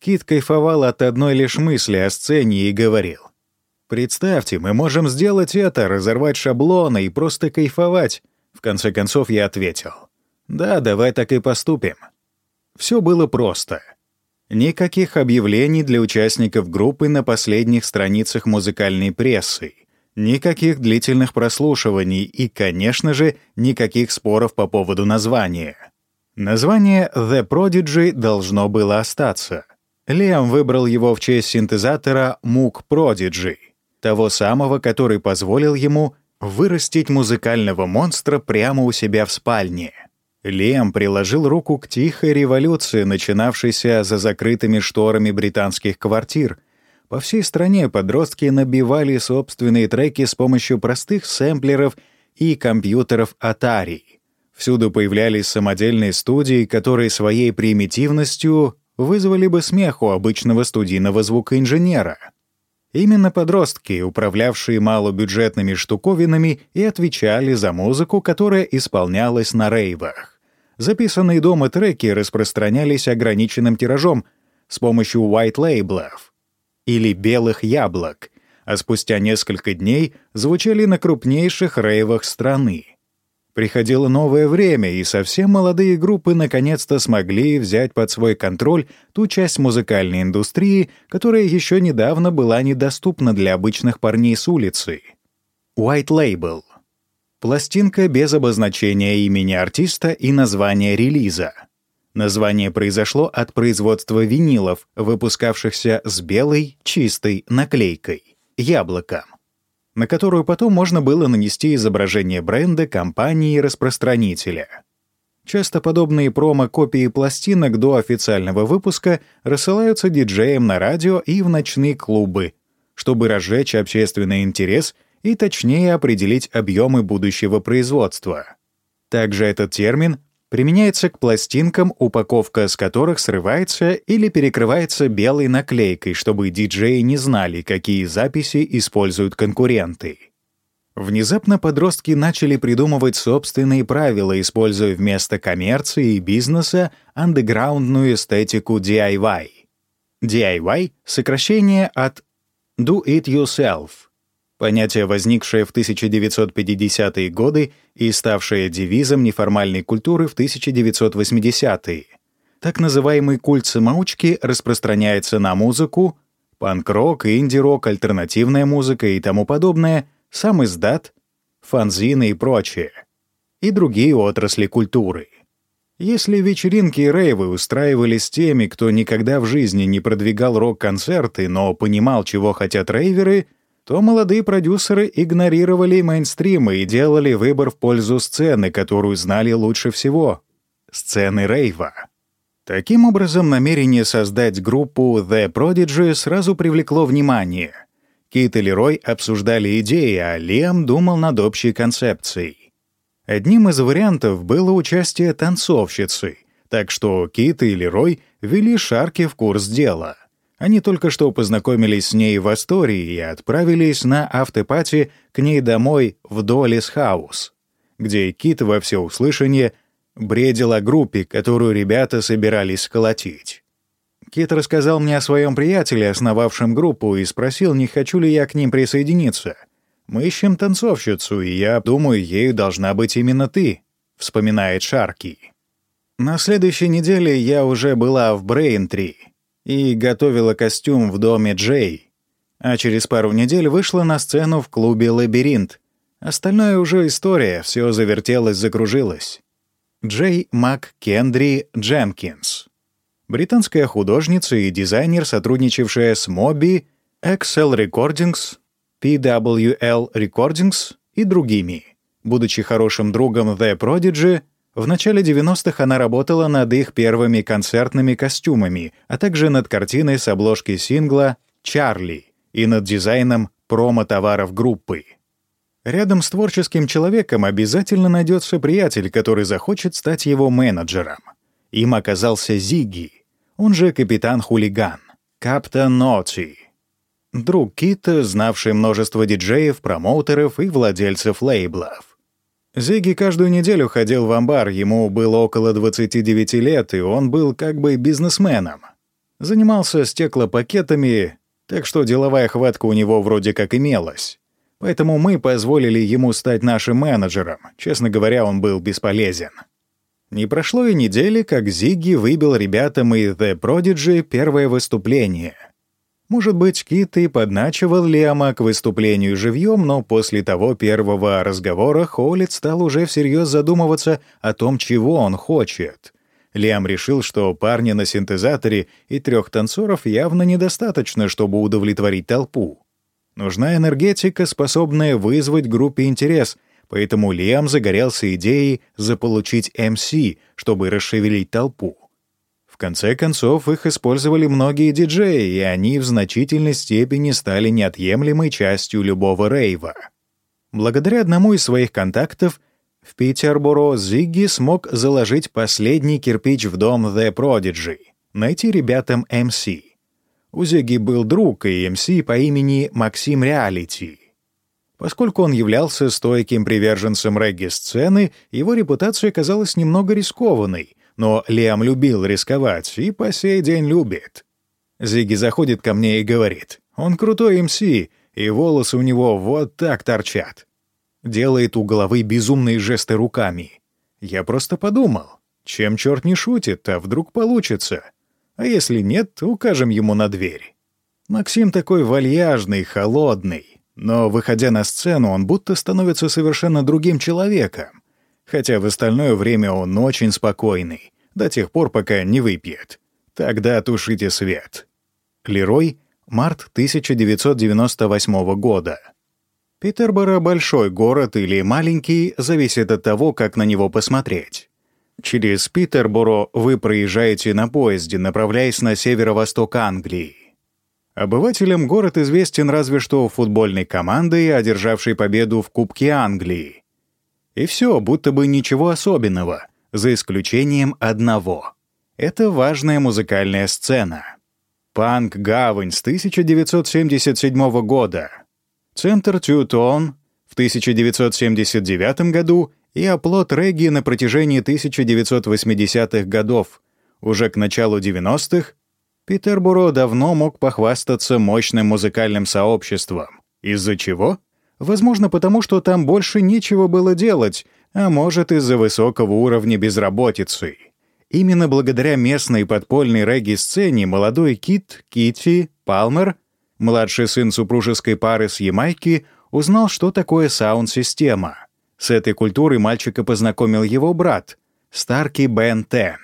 Кит кайфовал от одной лишь мысли о сцене и говорил. «Представьте, мы можем сделать это, разорвать шаблоны и просто кайфовать». В конце концов я ответил. «Да, давай так и поступим». Все было просто. Никаких объявлений для участников группы на последних страницах музыкальной прессы. Никаких длительных прослушиваний и, конечно же, никаких споров по поводу названия. Название «The Prodigy» должно было остаться. Лиам выбрал его в честь синтезатора Moog Prodigy, того самого, который позволил ему вырастить музыкального монстра прямо у себя в спальне. Лиам приложил руку к тихой революции, начинавшейся за закрытыми шторами британских квартир — по всей стране подростки набивали собственные треки с помощью простых сэмплеров и компьютеров Atari. Всюду появлялись самодельные студии, которые своей примитивностью вызвали бы смех у обычного студийного звукоинженера. Именно подростки, управлявшие малобюджетными штуковинами, и отвечали за музыку, которая исполнялась на рейвах. Записанные дома треки распространялись ограниченным тиражом с помощью white-лейблов или белых яблок, а спустя несколько дней звучали на крупнейших рейвах страны. Приходило новое время, и совсем молодые группы наконец-то смогли взять под свой контроль ту часть музыкальной индустрии, которая еще недавно была недоступна для обычных парней с улицы. White Label. Пластинка без обозначения имени артиста и названия релиза. Название произошло от производства винилов, выпускавшихся с белой, чистой наклейкой — яблоком, на которую потом можно было нанести изображение бренда, компании и распространителя. Часто подобные промо-копии пластинок до официального выпуска рассылаются диджеям на радио и в ночные клубы, чтобы разжечь общественный интерес и точнее определить объемы будущего производства. Также этот термин применяется к пластинкам, упаковка с которых срывается или перекрывается белой наклейкой, чтобы диджеи не знали, какие записи используют конкуренты. Внезапно подростки начали придумывать собственные правила, используя вместо коммерции и бизнеса андеграундную эстетику DIY. DIY — сокращение от Do It Yourself — Понятие, возникшее в 1950-е годы и ставшее девизом неформальной культуры в 1980-е. Так называемый культ самоучки распространяется на музыку, панк-рок, инди-рок, альтернативная музыка и тому подобное, сам издат, фанзины и прочее, и другие отрасли культуры. Если вечеринки и рейвы устраивались теми, кто никогда в жизни не продвигал рок-концерты, но понимал, чего хотят рейверы — то молодые продюсеры игнорировали мейнстрим и делали выбор в пользу сцены, которую знали лучше всего — сцены рейва. Таким образом, намерение создать группу The Prodigy сразу привлекло внимание. Кит и Лерой обсуждали идеи, а Лиам думал над общей концепцией. Одним из вариантов было участие танцовщицы, так что Кит и Лерой ввели Шарки в курс дела — они только что познакомились с ней в Астории и отправились на автопати к ней домой в Долис Хаус, где Кит во всеуслышание бредил о группе, которую ребята собирались сколотить. Кит рассказал мне о своем приятеле, основавшем группу, и спросил, не хочу ли я к ним присоединиться. «Мы ищем танцовщицу, и я думаю, ею должна быть именно ты», — вспоминает Шарки. На следующей неделе я уже была в Брейнтри — и готовила костюм в доме Джей, а через пару недель вышла на сцену в клубе «Лабиринт». Остальное уже история, все завертелось, закружилось. Джей Мак Кендри Дженкинс. Британская художница и дизайнер, сотрудничавшая с Моби, Excel Recordings, PWL Recordings и другими. Будучи хорошим другом The Prodigy, в начале 90-х она работала над их первыми концертными костюмами, а также над картиной с обложки сингла «Чарли» и над дизайном промо-товаров группы. Рядом с творческим человеком обязательно найдется приятель, который захочет стать его менеджером. Им оказался Зиги, он же капитан-хулиган, Каптан Ноти. Друг Кита, знавший множество диджеев, промоутеров и владельцев лейблов. Зиги каждую неделю ходил в амбар, ему было около 29 лет, и он был как бы бизнесменом. Занимался стеклопакетами, так что деловая хватка у него вроде как имелась. Поэтому мы позволили ему стать нашим менеджером. Честно говоря, он был бесполезен. Не прошло и недели, как Зигги выбил ребятам из The Prodigy первое выступление — может быть, Кит и подначивал Лиама к выступлению живьем, но после того первого разговора Холлит стал уже всерьез задумываться о том, чего он хочет. Лиам решил, что парня на синтезаторе и трех танцоров явно недостаточно, чтобы удовлетворить толпу. Нужна энергетика, способная вызвать группе интерес, поэтому Лиам загорелся идеей заполучить МС, чтобы расшевелить толпу. Конце концов, их использовали многие диджеи, и они в значительной степени стали неотъемлемой частью любого рейва. Благодаря одному из своих контактов в Питерборо Зигги смог заложить последний кирпич в дом The Prodigy, найти ребятам МС. У Зигги был друг и МС по имени Максим Реалити. Поскольку он являлся стойким приверженцем регги-сцены, его репутация казалась немного рискованной — но Лиам любил рисковать и по сей день любит. Зиги заходит ко мне и говорит, он крутой МС, и волосы у него вот так торчат. Делает у головы безумные жесты руками. Я просто подумал, чем черт не шутит, а вдруг получится. А если нет, укажем ему на дверь. Максим такой вальяжный, холодный, но, выходя на сцену, он будто становится совершенно другим человеком хотя в остальное время он очень спокойный, до тех пор, пока не выпьет. Тогда тушите свет. Лерой, март 1998 года. Питерборо — большой город или маленький, зависит от того, как на него посмотреть. Через Питерборо вы проезжаете на поезде, направляясь на северо-восток Англии. Обывателям город известен разве что футбольной командой, одержавшей победу в Кубке Англии И все, будто бы ничего особенного, за исключением одного. Это важная музыкальная сцена. Панк-гавань с 1977 года. Центр Тютон в 1979 году и оплот регги на протяжении 1980-х годов. Уже к началу 90-х Питерборо давно мог похвастаться мощным музыкальным сообществом. Из-за чего? Возможно, потому что там больше нечего было делать, а может, из-за высокого уровня безработицы. Именно благодаря местной подпольной регги-сцене молодой Кит, Китти, Палмер, младший сын супружеской пары с Ямайки, узнал, что такое саунд-система. С этой культурой мальчика познакомил его брат, Старки Бен Тен,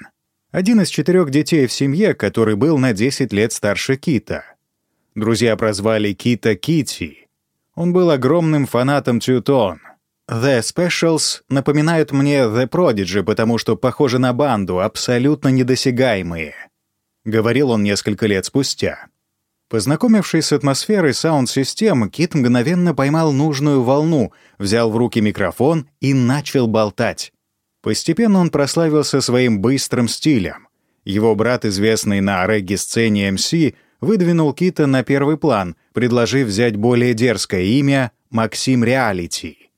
один из четырех детей в семье, который был на 10 лет старше Кита. Друзья прозвали Кита Кити. Он был огромным фанатом Тютон — The Specials напоминают мне The Prodigy, потому что похожи на банду, абсолютно недосягаемые», — говорил он несколько лет спустя. Познакомившись с атмосферой саунд-систем, Кит мгновенно поймал нужную волну, взял в руки микрофон и начал болтать. Постепенно он прославился своим быстрым стилем. Его брат, известный на регги-сцене МС, выдвинул Кита на первый план, предложив взять более дерзкое имя «Максим Реалити».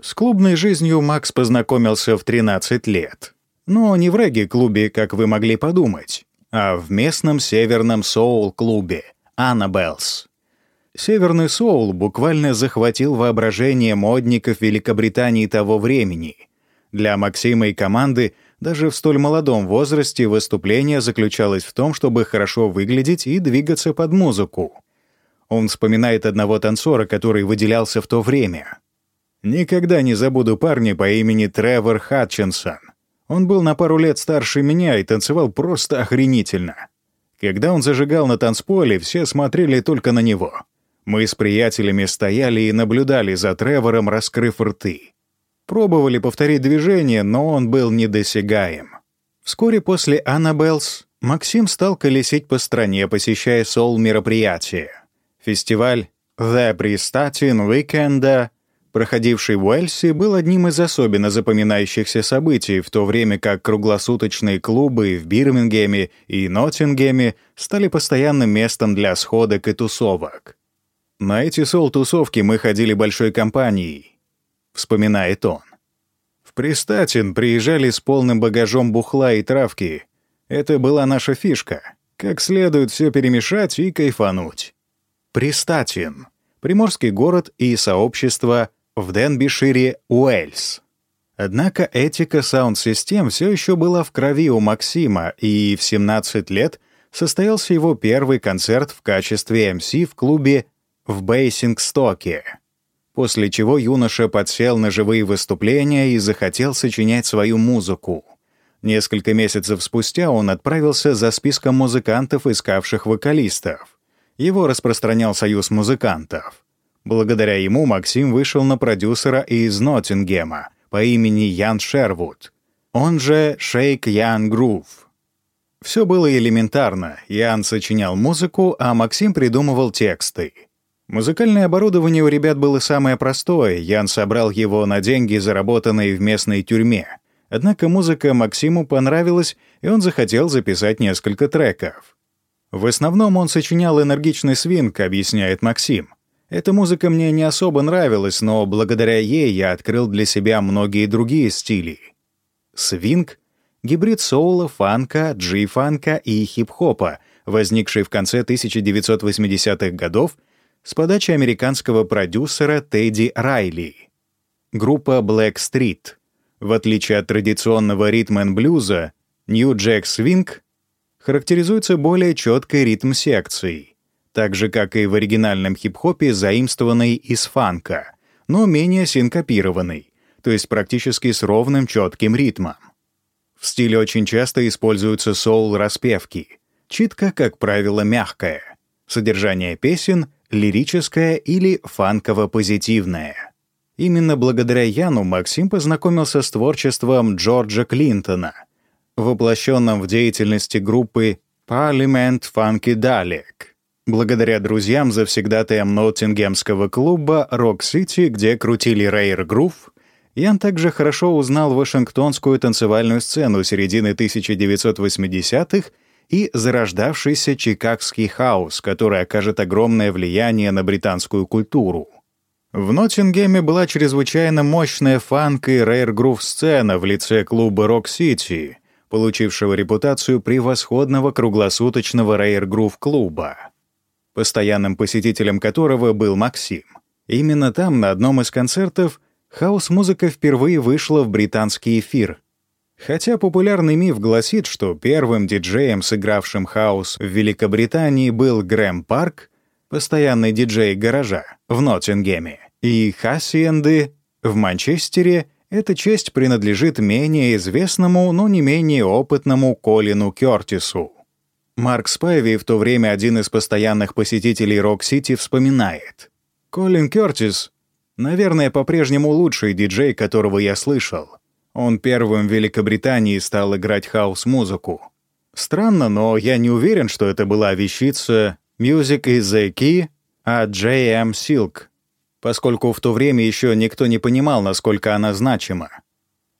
С клубной жизнью Макс познакомился в 13 лет. Но не в регги-клубе, как вы могли подумать, а в местном северном соул-клубе «Аннабеллс». Северный соул буквально захватил воображение модников Великобритании того времени. Для Максима и команды даже в столь молодом возрасте выступление заключалось в том, чтобы хорошо выглядеть и двигаться под музыку. Он вспоминает одного танцора, который выделялся в то время. Никогда не забуду парня по имени Тревор Хатчинсон. Он был на пару лет старше меня и танцевал просто охренительно. Когда он зажигал на танцполе, все смотрели только на него. Мы с приятелями стояли и наблюдали за Тревором, раскрыв рты. Пробовали повторить движение, но он был недосягаем. Вскоре после «Аннабеллс» Максим стал колесить по стране, посещая сол-мероприятия. Фестиваль «The Pristatin Weekend» проходивший в Уэльсе, был одним из особенно запоминающихся событий, в то время как круглосуточные клубы в Бирмингеме и Ноттингеме стали постоянным местом для сходок и тусовок. «На эти сол-тусовки мы ходили большой компанией», — вспоминает он. «В Пристатин приезжали с полным багажом бухла и травки. Это была наша фишка. Как следует все перемешать и кайфануть». Престатин — приморский город и сообщество — в Денбишире, Уэльс. Однако этика саунд-систем все еще была в крови у Максима, и в 17 лет состоялся его первый концерт в качестве MC в клубе в Бейсингстоке, после чего юноша подсел на живые выступления и захотел сочинять свою музыку. Несколько месяцев спустя он отправился за списком музыкантов, искавших вокалистов. Его распространял Союз музыкантов. Благодаря ему Максим вышел на продюсера из Ноттингема по имени Ян Шервуд, он же Шейк Ян Грув. Все было элементарно. Ян сочинял музыку, а Максим придумывал тексты. Музыкальное оборудование у ребят было самое простое. Ян собрал его на деньги, заработанные в местной тюрьме. Однако музыка Максиму понравилась, и он захотел записать несколько треков. В основном он сочинял энергичный свинг, объясняет Максим. Эта музыка мне не особо нравилась, но благодаря ей я открыл для себя многие другие стили. Свинг — гибрид соула, фанка, джи-фанка и хип-хопа, возникший в конце 1980-х годов с подачи американского продюсера Тедди Райли. Группа Black Street. В отличие от традиционного ритм-н-блюза, New Jack Swing характеризуется более четкой ритм-секцией так же, как и в оригинальном хип-хопе, заимствованный из фанка, но менее синкопированный, то есть практически с ровным четким ритмом. В стиле очень часто используются соул-распевки. Читка, как правило, мягкая. Содержание песен — лирическое или фанково-позитивное. Именно благодаря Яну Максим познакомился с творчеством Джорджа Клинтона, воплощенным в деятельности группы Parliament Funky Dalek благодаря друзьям завсегдатаям Ноттингемского клуба «Рок-Сити», где крутили Рейр Грув, Ян также хорошо узнал вашингтонскую танцевальную сцену середины 1980-х и зарождавшийся чикагский хаос, который окажет огромное влияние на британскую культуру. В Ноттингеме была чрезвычайно мощная фанк и rare groove сцена в лице клуба «Rock City», получившего репутацию превосходного круглосуточного rare groove клуба, постоянным посетителем которого был Максим. Именно там, на одном из концертов, хаус-музыка впервые вышла в британский эфир. Хотя популярный миф гласит, что первым диджеем, сыгравшим хаус в Великобритании, был Грэм Парк, постоянный диджей гаража в Ноттингеме, и Хассиенды в Манчестере эта честь принадлежит менее известному, но не менее опытному Колину Кёртису. Марк Спайви, в то время один из постоянных посетителей Rock City, вспоминает. «Колин Кёртис, наверное, по-прежнему лучший диджей, которого я слышал. Он первым в Великобритании стал играть хаус-музыку. Странно, но я не уверен, что это была вещица «Music is the Key» от J.M. Silk, поскольку в то время еще никто не понимал, насколько она значима.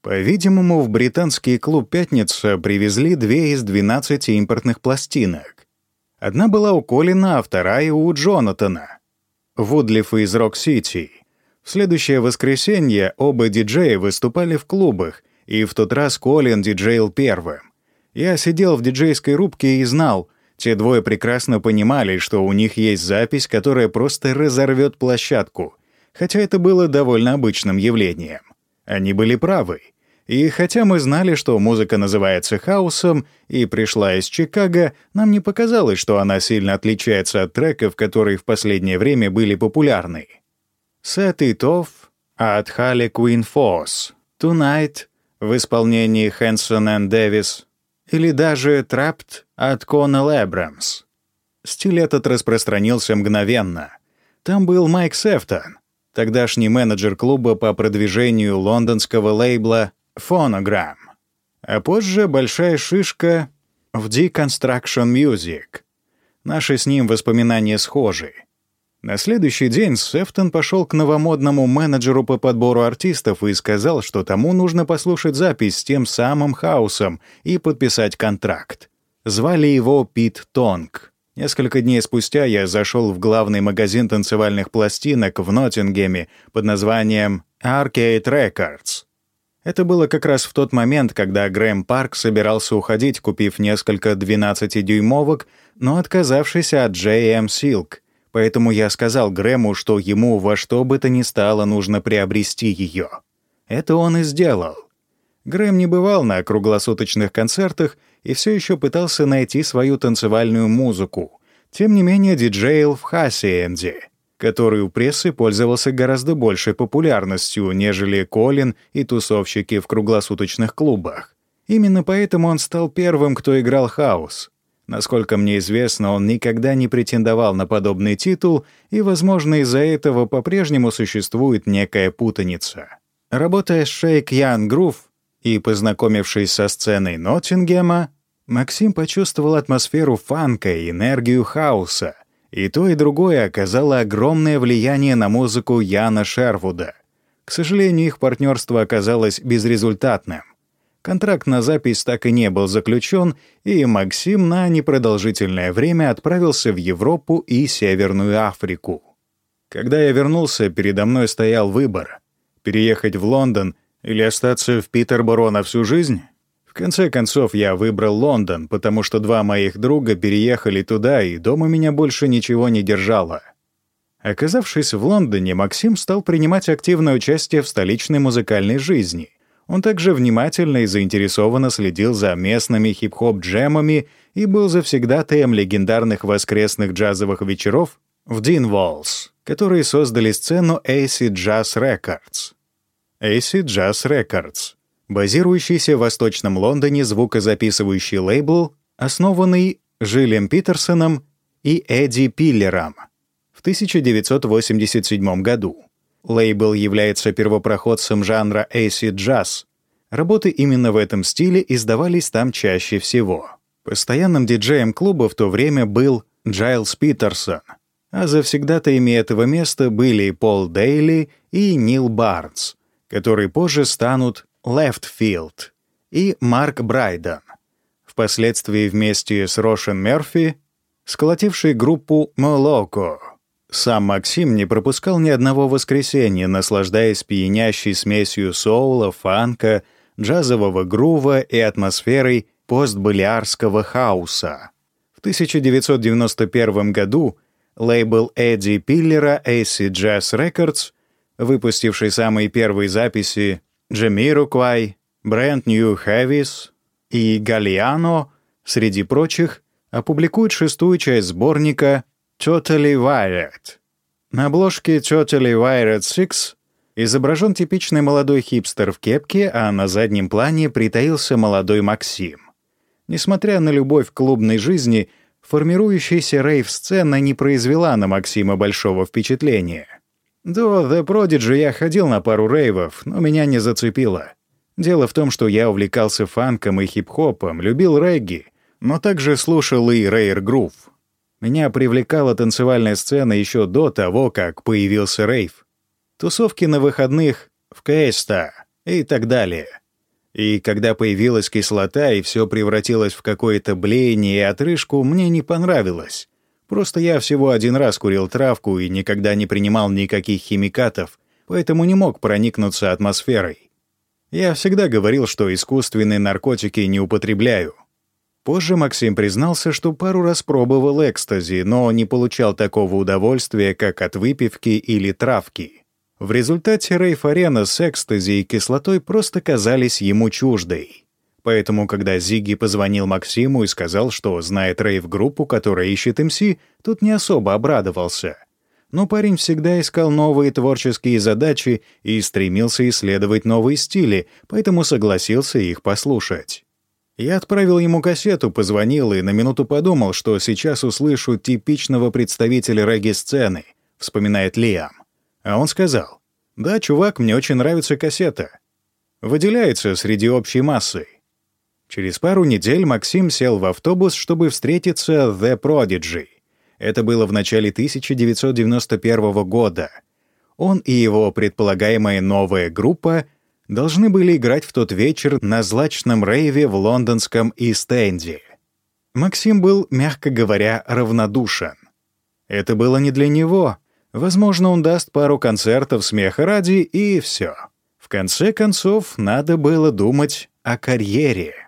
По-видимому, в британский клуб «Пятница» привезли две из 12 импортных пластинок. Одна была у Колина, а вторая — у Джонатана. Вудлиф из Рок-Сити. В следующее воскресенье оба диджея выступали в клубах, и в тот раз Колин диджейл первым. Я сидел в диджейской рубке и знал, те двое прекрасно понимали, что у них есть запись, которая просто разорвет площадку, хотя это было довольно обычным явлением. Они были правы. И хотя мы знали, что музыка называется хаосом и пришла из Чикаго, нам не показалось, что она сильно отличается от треков, которые в последнее время были популярны. Set It Off от Халли Queen Foss, Tonight в исполнении Хэнсон и Дэвис или даже Trapped от Коннелл Эбрамс. Стиль этот распространился мгновенно. Там был Майк Сефтон, тогдашний менеджер клуба по продвижению лондонского лейбла Phonogram, а позже большая шишка в Deconstruction Music. Наши с ним воспоминания схожи. На следующий день Сефтон пошел к новомодному менеджеру по подбору артистов и сказал, что тому нужно послушать запись с тем самым хаосом и подписать контракт. Звали его Пит Тонг. Несколько дней спустя я зашел в главный магазин танцевальных пластинок в Ноттингеме под названием Arcade Records. Это было как раз в тот момент, когда Грэм Парк собирался уходить, купив несколько 12-дюймовок, но отказавшись от J.M. Silk. Поэтому я сказал Грэму, что ему во что бы то ни стало нужно приобрести ее. Это он и сделал. Грэм не бывал на круглосуточных концертах и все еще пытался найти свою танцевальную музыку. Тем не менее, диджейл в Хассиэнде, который у прессы пользовался гораздо большей популярностью, нежели Колин и тусовщики в круглосуточных клубах. Именно поэтому он стал первым, кто играл хаос. Насколько мне известно, он никогда не претендовал на подобный титул, и, возможно, из-за этого по-прежнему существует некая путаница. Работая с Shake Young Groove, и, познакомившись со сценой Ноттингема, Максим почувствовал атмосферу фанка и энергию хаоса, и то и другое оказало огромное влияние на музыку Яна Шервуда. К сожалению, их партнерство оказалось безрезультатным. Контракт на запись так и не был заключен, и Максим на непродолжительное время отправился в Европу и Северную Африку. Когда я вернулся, передо мной стоял выбор — переехать в Лондон или остаться в Питерборо на всю жизнь? В конце концов, я выбрал Лондон, потому что два моих друга переехали туда, и дома меня больше ничего не держало. Оказавшись в Лондоне, Максим стал принимать активное участие в столичной музыкальной жизни. Он также внимательно и заинтересованно следил за местными хип-хоп-джемами и был завсегдатаем легендарных воскресных джазовых вечеров в Динволс, которые создали сцену AC Jazz Records. AC Jazz Records, базирующийся в Восточном Лондоне звукозаписывающий лейбл, основанный Жилем Питерсоном и Эдди Пиллером в 1987 году. Лейбл является первопроходцем жанра jazz. Работы именно в этом стиле издавались там чаще всего. Постоянным диджеем клуба в то время был Джайлс Питерсон, а завсегдатаями этого места были Пол Дейли и Нил Барнс — которые позже станут Leftfield, и Марк Брайден, впоследствии вместе с Рошин Мерфи, сколотивший группу «Молоко». Сам Максим не пропускал ни одного воскресенья, наслаждаясь пьянящей смесью соула, фанка, джазового грува и атмосферой постболиарского хаоса. В 1991 году лейбл Эдди Пиллера AC Jazz Records, выпустивший самые первые записи Jamiroquai, Brand New Heavies и Galliano, среди прочих, опубликует шестую часть сборника Totally Wired. На обложке Totally Wired 6 изображен типичный молодой хипстер в кепке, а на заднем плане притаился молодой Максим. Несмотря на любовь к клубной жизни, формирующаяся рейв-сцена не произвела на Максима большого впечатления. До The Prodigy я ходил на пару рейвов, но меня не зацепило. Дело в том, что я увлекался фанком и хип-хопом, любил регги, но также слушал и рейр-грув. Меня привлекала танцевальная сцена еще до того, как появился рейв. Тусовки на выходных в Кэста и так далее. И когда появилась кислота и все превратилось в какое-то блеяние и отрыжку, мне не понравилось. Просто я всего один раз курил травку и никогда не принимал никаких химикатов, поэтому не мог проникнуться атмосферой. Я всегда говорил, что искусственные наркотики не употребляю. Позже Максим признался, что пару раз пробовал экстази, но не получал такого удовольствия, как от выпивки или травки. В результате рейф-арена с экстази и кислотой просто казались ему чуждой. Поэтому, когда Зигги позвонил Максиму и сказал, что знает рейв-группу, которая ищет МС, тут не особо обрадовался — но парень всегда искал новые творческие задачи и стремился исследовать новые стили, поэтому согласился их послушать. Я отправил ему кассету, позвонил и на минуту подумал, что сейчас услышу типичного представителя регги-сцены, вспоминает Лиам. А он сказал, «Да, чувак, мне очень нравится кассета. Выделяется среди общей массы». Через пару недель Максим сел в автобус, чтобы встретиться The Prodigy — это было в начале 1991 года. Он и его предполагаемая новая группа должны были играть в тот вечер на злачном рейве в лондонском Ист-Энде. Максим был, мягко говоря, равнодушен. Это было не для него. Возможно, он даст пару концертов смеха ради, и все. В конце концов, надо было думать о карьере.